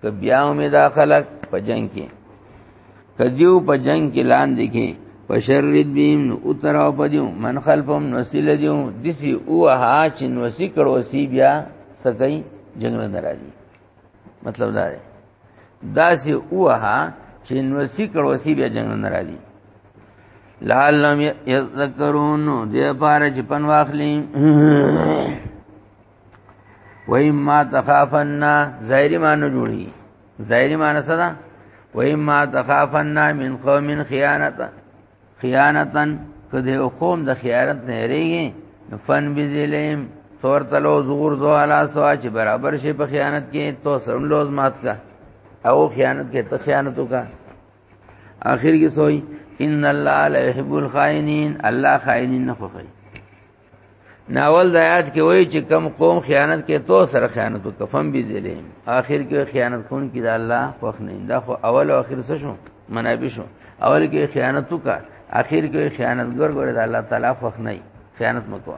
که بیا مې دا خلک په جنگ کې کدیو په جنگ کې لاندې کې پشرید بیم نو اتراو پدیو من خلفم نوسیل دیو دسی او ها چې نوسی کړو سی بیا سکای جنگ نه راځي مطلب دا دی دا سی او ها چې نوسی کړو سی بیا جنگ نه راځي لعلم یذکرون دې پاره چې پن واخلې وای ما تخافنا ظاهری معنی جوړی ظاهری معنی څه ده وای ما تخافنا من قوم خیانت خیانتن کده او قوم د خیانت نه ریږي فن بذلهم تور تلو زور زو علا سوا چې برابر شي په خیانت کې تو سرم لوز مات کا او خیانت کې ته خیانت کا اخر کې سوئی ان الله لا يحب الخائنين الله خائنين نه خوښي ناول د آیات کې وایي چې کم قوم خیانت کې تو سره خیانت وکفم بي ذلې آخر کې خیانت کون کې د الله خوښ نه دا خو اول او اخر څه شو منابي شو اول کې خیانت وکړه اخر کې خیانت ګور ګور د الله تعالی خوښ نه خیانت مکو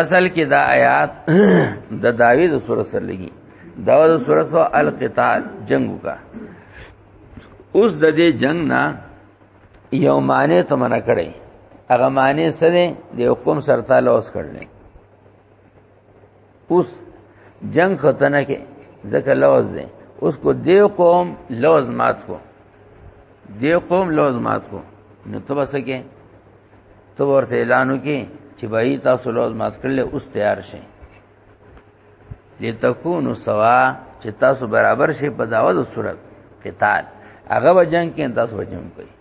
اصل کې دا آیات د داوی د سورۃ سره لګي دا د سورۃ القتال جنگ وکړه اوس د دې جنگ نه یو معنی ته منع کړي هغه معنی څه دی د حکم سره تعالی اوس کړل اوس جنگ ختنه کې ځکه لوز دی اوس کو دیو قوم لوز مات کو دیو قوم لوز مات کو نو ته بس کې تو ورته اعلانو کې چې بای تاسو لوز مات کړل اوس تیار شئ لتكونوا سوا چې تاسو برابر شي په داوا د صورت قتال هغه وجنګ کې تاسو وجنګ کوي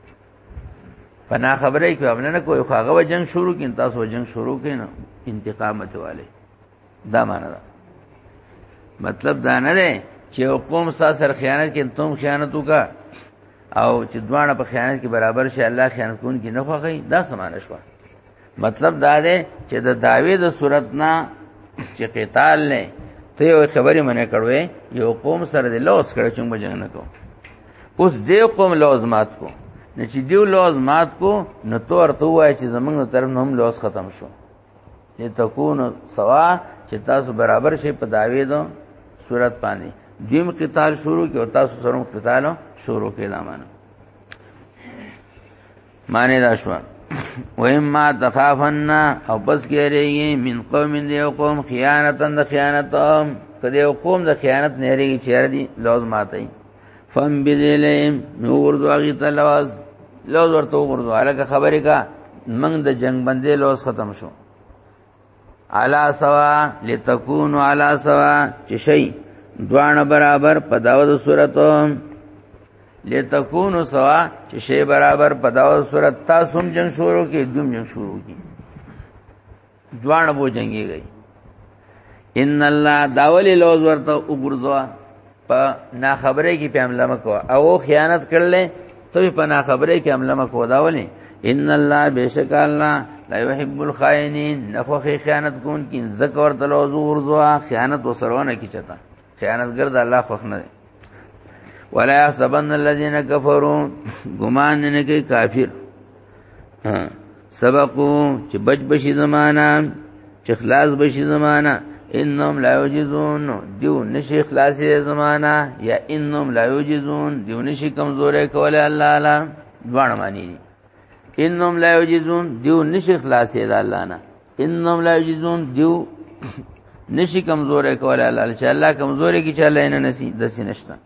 پنا خبرې کې امن نه کوي هغه وجنګ شروع کې تاسو وجنګ شروع کې نه انتقامت والے دا معنا ده مطلب دا نه ده چې حکم سا سر خیانت کې تم خیانت وکا او چې دوانه په خیانت کې برابر شي الله خیانت کون کې نه خوخی دا سمانه شو مطلب دا دی چې د داوی د صورت نه چې قتال نه ته یو خبرې منې کړوې یو قوم سره د لوس کړ چې موږ نه کو اوس دې قوم لوز مات کو نه چې دیو لوز مات کو نو تور ته وای چې زمنګ طرف هم لوز ختم شو دې تكون سوا چې تاسو برابر شي په داوی دو صورت باندې دیم قتال شروع کې او تاسو سره قتال شروع کې دا معنی معنی دا شو و اما تخافن او پس کې رېږي من قوم دی او قوم خیانتن د خیانت کدی او قوم د خیانت نه رېږي چیر دی لوز ماته فم بذلهم نور دواغی تلواز لوز ورته ورته الکه خبرې کا منګ د جنگ بندې لوز ختم شو علا سوا لتكون علا سوا چې شي دوان برابر په داو د صورت لتكون سوا چې شي برابر په داو د صورت تاسو هم جنگ شروع کې دوم جنگ شروع کې دوان بو جنگي گئی ان الله داول لوز ورته وګرځوا په نا خبرې کې په عمل مکو او خیانت کړل ته په نا خبرې کې عمل مکو دا ولې ان الله بیشک الله لا يحب الخائنين نخو خیانت کون کین ذکر تل حضور زوا خیانت وسرونه کی چتا خیانت ګرد الله خوښ نه ولا يحسبن الذين كفروا ګمان نه کوي کافر سبقو چې بچ بشي زمانہ چې خلاص بشي زمانہ انهم لا یوجزون دیو نشي خلاصې زمانہ یا انهم لا یوجزون دیو نشي کمزورې کوله الله الا دوان معنی دي انهم لا یوجزون دیو نشي خلاصې د الله نه انهم لا یوجزون دیو نشي کمزورې کوله الله چې الله کمزورې کی چاله نه نسی د سینشتہ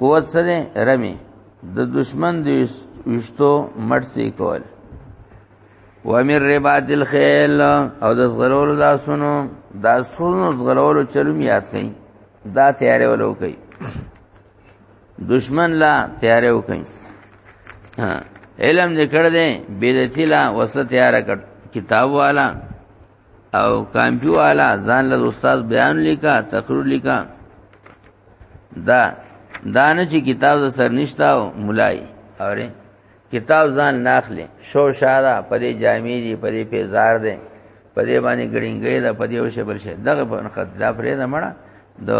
قوت سره رمی د دشمن د وشتو مټ سي کول وامر رباط الخيل او د زغلولو دا سونو دا سونو زغلولو چلوم یاد کئ دا تیارې ولو کئ دشمن لا تیارې وکئ علم دې کړ دې بیرتی لا وسله تیار کړ کتاب والا او کامپیو والا ځان له استاد بیان لیکا تقریر لیکا دا دانه چې کتاب د سر نشتا او مولای اوره کتاب ځان ناخله شو شاده پدې جامې دي پدې پیزار دي پدې باندې ګړینګې ده پدې او شبر شه دغه په خد دا پرې نه مړه د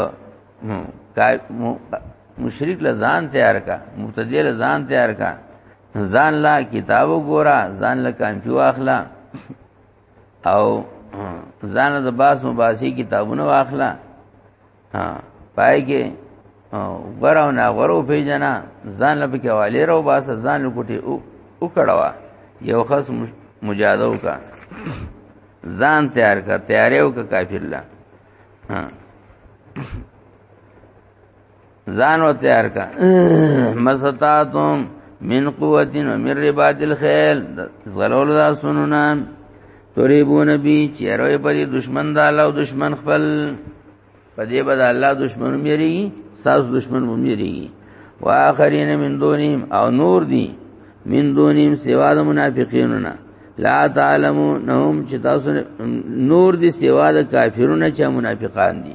مشرک له ځان تیار کا مبتدی له ځان تیار کا ځان لا کتابو ګورا ځان لا کانفیو اخلا او ځان د باس مباسي کتابونه واخلا ها پای کې غره او نا غره په جنا ځان لپاره کې والي راو باس ځان لکټي او کړوا یو خاص مجادو کا ځان تیار کا تیارې او کا کافر لا ها ځان و تیار کا مستاتم من قوتین و من رباط الخیل زغلول دا سنونا تریبو نبی چیروی پا دی دشمن دا اللہ و دشمن خپل پا دی با دا اللہ دشمن میری گی ساس دشمن میری گی و آخرین من دونیم او نور دی من دونیم سوا دا منافقینونا لا تعلمو نهم چه تاسو نور دی سوا دا کافرون چه منافقان دی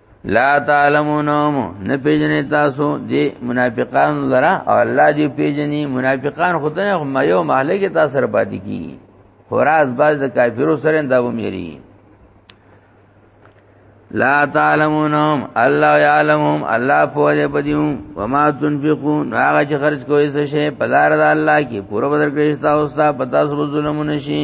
لا تعلمونهم نه پیژنې تاسو دی منافقان لرا او الله دی پیژنې منافقان خو ته نه یو محله کې تاسو سره پاتې کی خراز باز د کافرو سره دا ومیری لا تعلمونهم الله يعلمهم الله پوهه بدیو وما تنفقون هغه چې خرج کوی څه شي په لار د الله کې پوره بدل کړی تاسو ته پتا سو ظلم نشي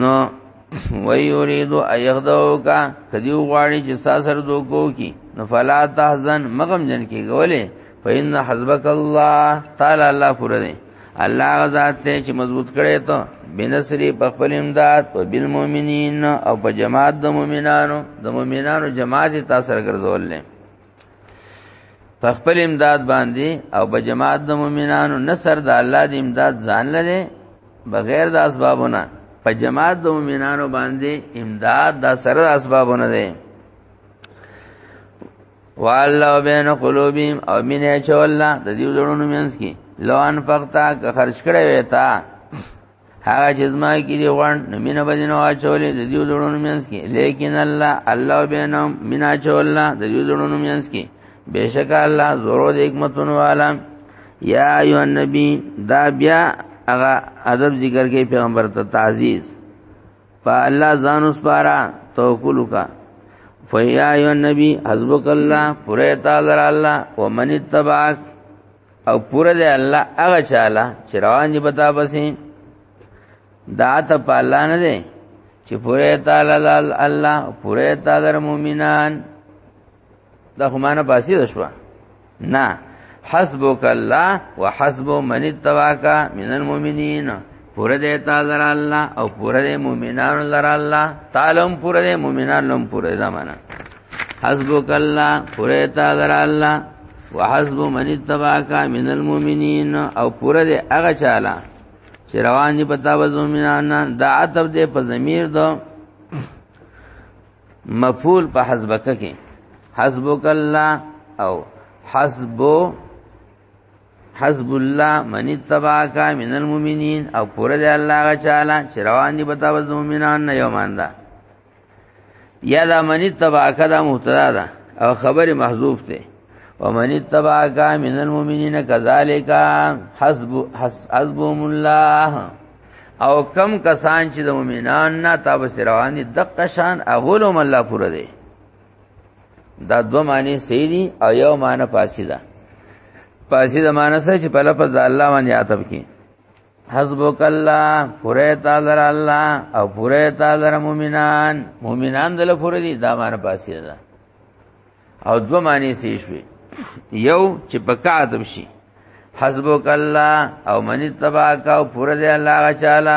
نو وی یریدو ایغدو کا کدی غواړي چې ساسر دوکو کی نو فلا تحزن مغم جن کی ګولې فإن حسبک الله تعالی الله پر دې الله غزاد ته چې مضبوط کړي ته بنصری په خپل امداد په بالمؤمنین او په جماعت د مؤمنانو د مؤمنانو جماعت تاسو سره ګرځول نه په خپل امداد باندې او په جماعت د مؤمنانو نصر د الله د امداد ځان لري بغیر د اسبابونه په جماعت د مؤمنانو باندې امداد د سره د اسبابونه دي والله بین قلوبهم او مینه چولا د دې زړونو مینس کې لو انفقتا که خرج کړې وې تا هغه چې زما کې دی وړ نو مینه به دینو اچولې د دیو زړونو مینس کې لیکن الله الله بینم مینا چولا د دیو زړونو مینس کې بشک الله زورو د حکمتونو والا یا ایو النبی دا بیا هغه ادب ذکر کې پیغمبر ته تعزیز په الله ځان اوس پارا توکل وکا فیا ایو النبی حسبک الله پوره تعالی الله ومن تبعک او پوره دی الله هغه چاله چې روان دي بتا بسې دا ته په الله نه دی چې پوره تعالی الله پوره تعالی مؤمنان دا خو معنا پاسې ده شو نه حسبک الله وحسب من اتبعك من المؤمنین پوره دې تعالی لره الله او پوره دې مؤمنانو لره الله تعالی هم پوره دې مؤمنانو هم پوره دې معنا حسبک الله پوره تعالی لره الله وحسب من اتبعك من المؤمنين او پوره دې هغه چاله چې روان دي پتا و زمينان دا عتب دې په ضمیر دو مفعول په حسبک کې حسبک الله او حسب حسب الله من اتبعك من المؤمنين او پوره دی الله غا چاله چې روان دي بتا وز مؤمنان نه یو ماندا یا دا من اتبعك دا مبتدا ده او خبر محذوف ده ومن اتبعك من المؤمنين كذلك حسب حسبهم الله او کم کسان چې د مؤمنان نه تاب سروان دي دقه شان اغولم الله پوره دی دا دو معنی صحیح دي او یو معنی فاسده فاسده معنی څه چې په لفظ د الله باندې عتب کی حسبک الله پوره تعالی الله او پوره تعالی مؤمنان مؤمنان دل پوره دي دا معنی فاسده ده او دو معنی صحیح شوي یو چې په کاتب شي حسبک الله او من تباک او پوره دی الله غچاله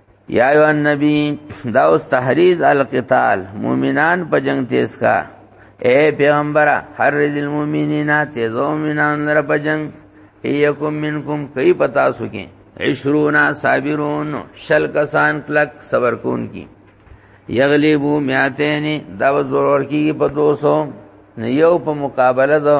یا ایو النبی دا اوس تحریز القتال مومنان په جنگ تیز کا اے پیغمبر هر رز المؤمنین تیزو مومنان لر په جنگ ایکم منکم کئی پتا سکیں عشرونا صابرون شل کسان کلک صبر کون کی یغلیبو میاتین دا ضرور کی په 200 نه یو په مقابله دو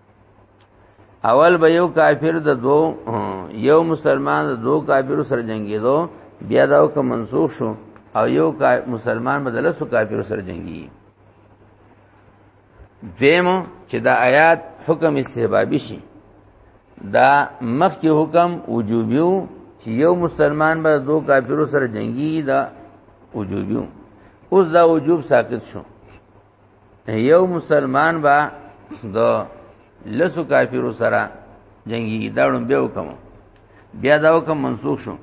اول به یو کافر د دو یو مسلمان د دو کافر سره جنگیدو بیا دا حکم منسوخ شو او یو مسلمان بدل سو کافر سره جنگی دیمو چې دا آیات حکم استحبابی شي دا مخکې حکم وجوبیو چې یو مسلمان به دو کافرو سره جنگي دا وجوبیو اوس دا وجوب ساقط شو یو مسلمان با د لسو کافرو سره جنگي داړم به وکم بیا دا حکم منسوخ شو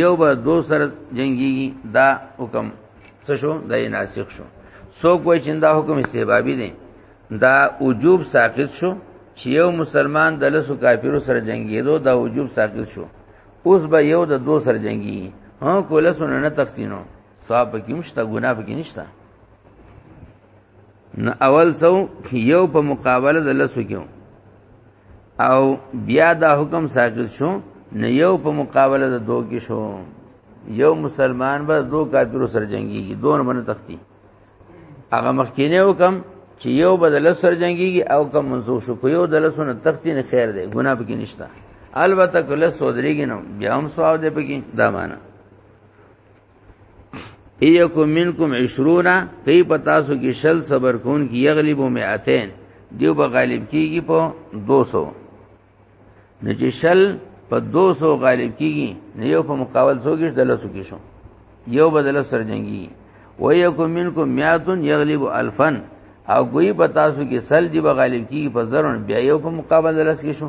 یو به دو سره جنگي دا حکم څه شو دا یې ناسخ شو سو کوئی چې دا حکم استحبابي دی دا وجوب ساقط شو چې یو مسلمان د لسو کافرو سره جنگیدو دا وجوب ساقط شو اوس به یو د دو سر جنگي ها کولسونه نه تختینو ثواب پکې هم شته ګناه پکې نشته نو اول سو یو په مقابله د لسو کېو او بیا دا حکم ساقط شو نه یو په مقابله د دوه کې شو یو مسلمان به دو کافرو سره جنگيږي دون باندې تختی هغه مخکینه حکم چې یو به د لس سره جنگيږي او کم منسوخ شو کو یو د لسونه تختی نه خیر دی ګناه پکې نشته البته کله سودريږي نو بیا هم ثواب دی پکې دا معنی ایکم منکم 20 کئی پتاسو کی شل صبر کون کی یغلبو مئتین دیو به غالب کیږي په 200 نه چې شل په 200 غالب کیږي نه یو په مقابل څو کې دلسو کې شو یو بدل سر جنگي و یکم منکم میاتن یغلب الفن او ګوی په تاسو کې سل دی به غالب کیږي په زرون بیا یو په مقابل دلس کې شو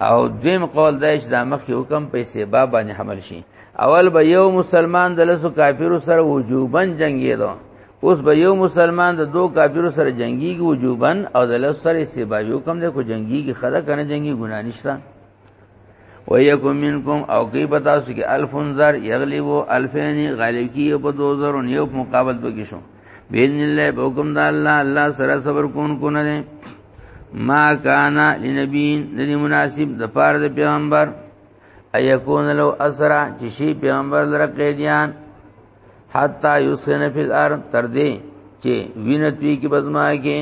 او دویم قول دا چې دا مخکې حکم په سبب باندې حمل شي اول به یو مسلمان د لسو کافرو سره وجوبن جنگیدو اوس به یو مسلمان د دوه کافرو سره جنگیږي وجوبن او د لسو سره سبب یو کم دی کو جنگیږي خدا کنه جنگي ګنا نشته ويكم منكم او کی بتا سو کی الف انذر یغلبو الفین غالب کی په 2000 یو مقابل بګی شو بین الله په حکم د الله الله سره صبر کون کو نه ما کانا لنبین د مناسب د پار د پیغمبر ايكون لو اسرا چې شي پیغمبر لره قیدیان حتا یسخن فی الارض تر دې چې وینتوی کې بزما کې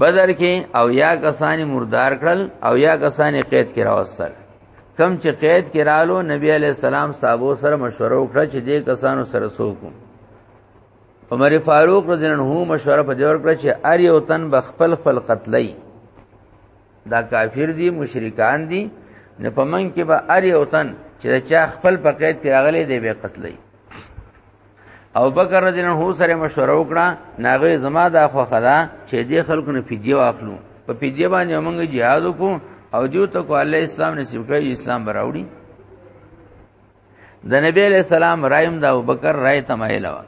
بدر کې او یا کسانی مردار کړل او یا کسانی قید کې راوستل کم چې قید کې رالو نبی علی السلام صحابه سره مشوره وکړه چې دې کسانو سره سوکو عمر فاروق رضی الله عنه مشوره په دور کړ چې ار یو تن به خپل خپل قتلای دا کافر دي مشرکان دي نه پمن کې به ار یو تن چې چا خپل په قید کې راغلي دی به قتلای او بکر رضی الله عنه سره مشوره وکړه ناغه زما دا خو خدا چې دې خلکو نه فدیه واخلو په فدیه باندې موږ jihad وکړو او دیو ته کو الله اسلام نصیب کړی اسلام براوړي د نبی علیہ السلام رایم دا ابوبکر رای تمایل و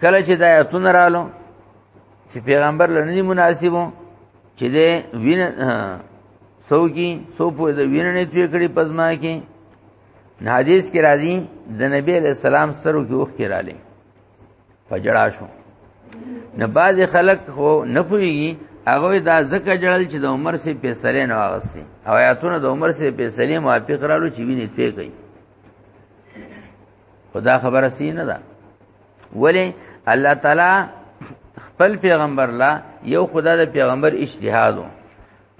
کله چې دا ایتون رالو چې پیغمبر لنی مناسبو چې دې وین سو کی سو په دې وینې توې کړي پزما کې حدیث کې راځي د نبی علیہ السلام سترو کې وخت کې رااله فجړا شو نه باز خلک هو نه پويږي هغه دا زکه جړل چې د عمر سي پیسلې نه واغستي او آیاتونه د عمر سي پیسلې موافق رالو چې ویني ته کوي خدا خبره سي نه ده ولی الله تعالی خپل پیغمبر لا یو خدا د پیغمبر اجتهادو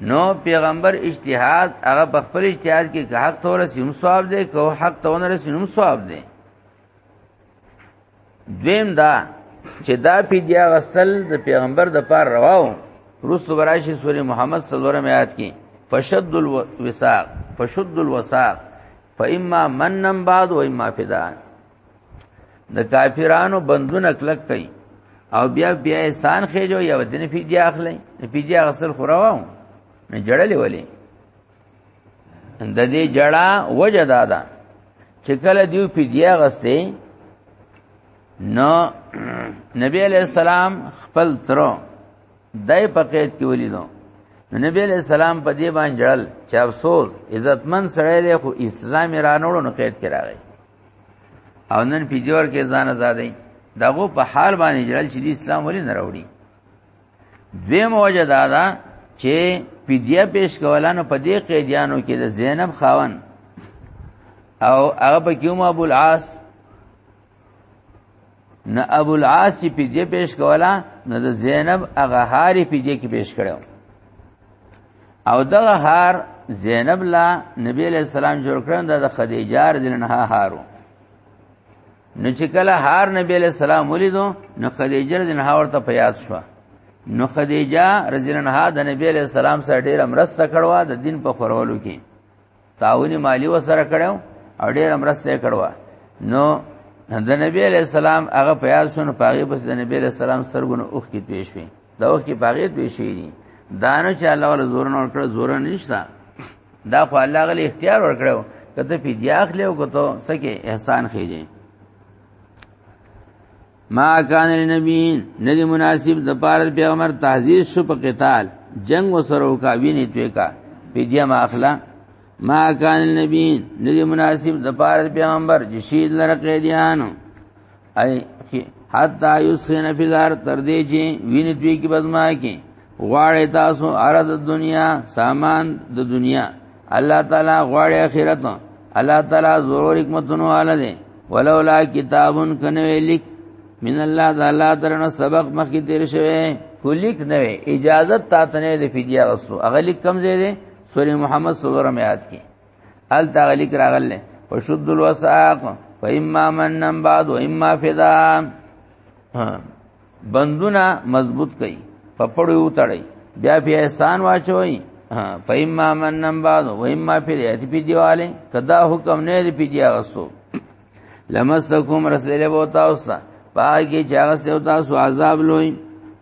نو پیغمبر اجتهاد هغه په خپل اجتهاد کې که حق تور سیم ثواب دی که حق تور نه سیم ثواب دی دویم دا چې دا پیډیا غسل د پیغمبر د پار رواو رسو براشی سوره محمد صلی الله علیه و آیات کې فشد الوساق فشد الوساق فاما منن بعد و اما فداء د کافرانو بندونه کلک کئ او بیا بیا احسان خېجو یو دین فدیا اخلي فدیا غسل خورواو نه جړلې ولې د دې جړه وجه دادا چې کله دیو فدیا غسته نو نبی علیہ السلام خپل ترو دای په قید کې ولیدو نبی علیہ السلام په دې باندې جړل چې افسوس عزتمن سره له خو اسلام رانوړو نو قید کې راغی او نن په جوړ کې ځان آزادې دغه په حال باندې جړل چې اسلام ولې نه راوړي دوی موجه دا ده چې پیډیا پیش کولانو په دې قیدیانو کې د زینب خاون او هغه په کیوم ابو العاص نه ابو العاص پیډیا پیش کولا نه د زینب هغه هاري پیډیا کې پیش کړو او دغه هار زینب لا نبی علیہ السلام جوړ کړن د خدیجه رضی الله عنها هارو نو چې کله هار نبی علیہ السلام ولیدو نو خدیجه رضی الله عنها ورته پیاد شو نو خدیجه رضی الله عنها د نبی علیہ السلام سره ډیر مرسته کړوا د دین په خورولو کې تعاون مالی وسره کړو او ډیر مرسته کړو نو د نبی علیہ السلام هغه پیال شنو پاغي پس د نبی علیہ السلام سرګونو اوخ کې پیش وي دا اوخ کې پاغي پیش وي دانو چې الله ول زور نه ورکړ زور نه نشتا دا خو الله غل اختیار ورکړو کته پی دی اخلو کته سکه احسان خېږي ما کان النبی ندی مناسب د پاره پیغمبر تعزیز شو په قتال جنگ وسره وکا ویني توې کا پیډیا ما اخلا ما کان النبی ندی مناسب د پاره پیغمبر چې شید لره قیدیانو ای حتا یسخن فی الارض تر دې چې ویني توې کې بزما کې غواړی تاسو ارز دنیا سامان د دنیا الله تعالی غواړی اخرت الله تعالی ضرور حکمتونو والا دی ولولا کتابن کنوی لیک من الله تعالی ترنه سبق مخکې تیر شوی کولیک نه اجازه تا تنه د فدیه غسو اغلیک کم زی دی سوره محمد صلی الله علیه یاد کی ال تغلیک راغله وشد الوساق فإما من بعد وإما فدا بندونه مضبوط کړئ په پړو وتړئ بیا بیا احسان واچوي په اما من نم بعد و اما پی دی پی دیواله کدا حکم نه دی پی دی اغستو لمسکم رسول بو تاسو پاګه چاغه سیو تاسو عذاب لوی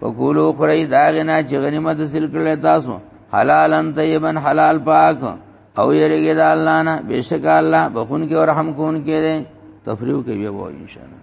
وقولو خړی داغه نه چې غنیمت حاصل کړل تاسو حلالن طیبا حلال پاک او یریګه د الله نه بشک الله بخون کې او رحم کون کې ده تفریو کې به وایو ان شاء الله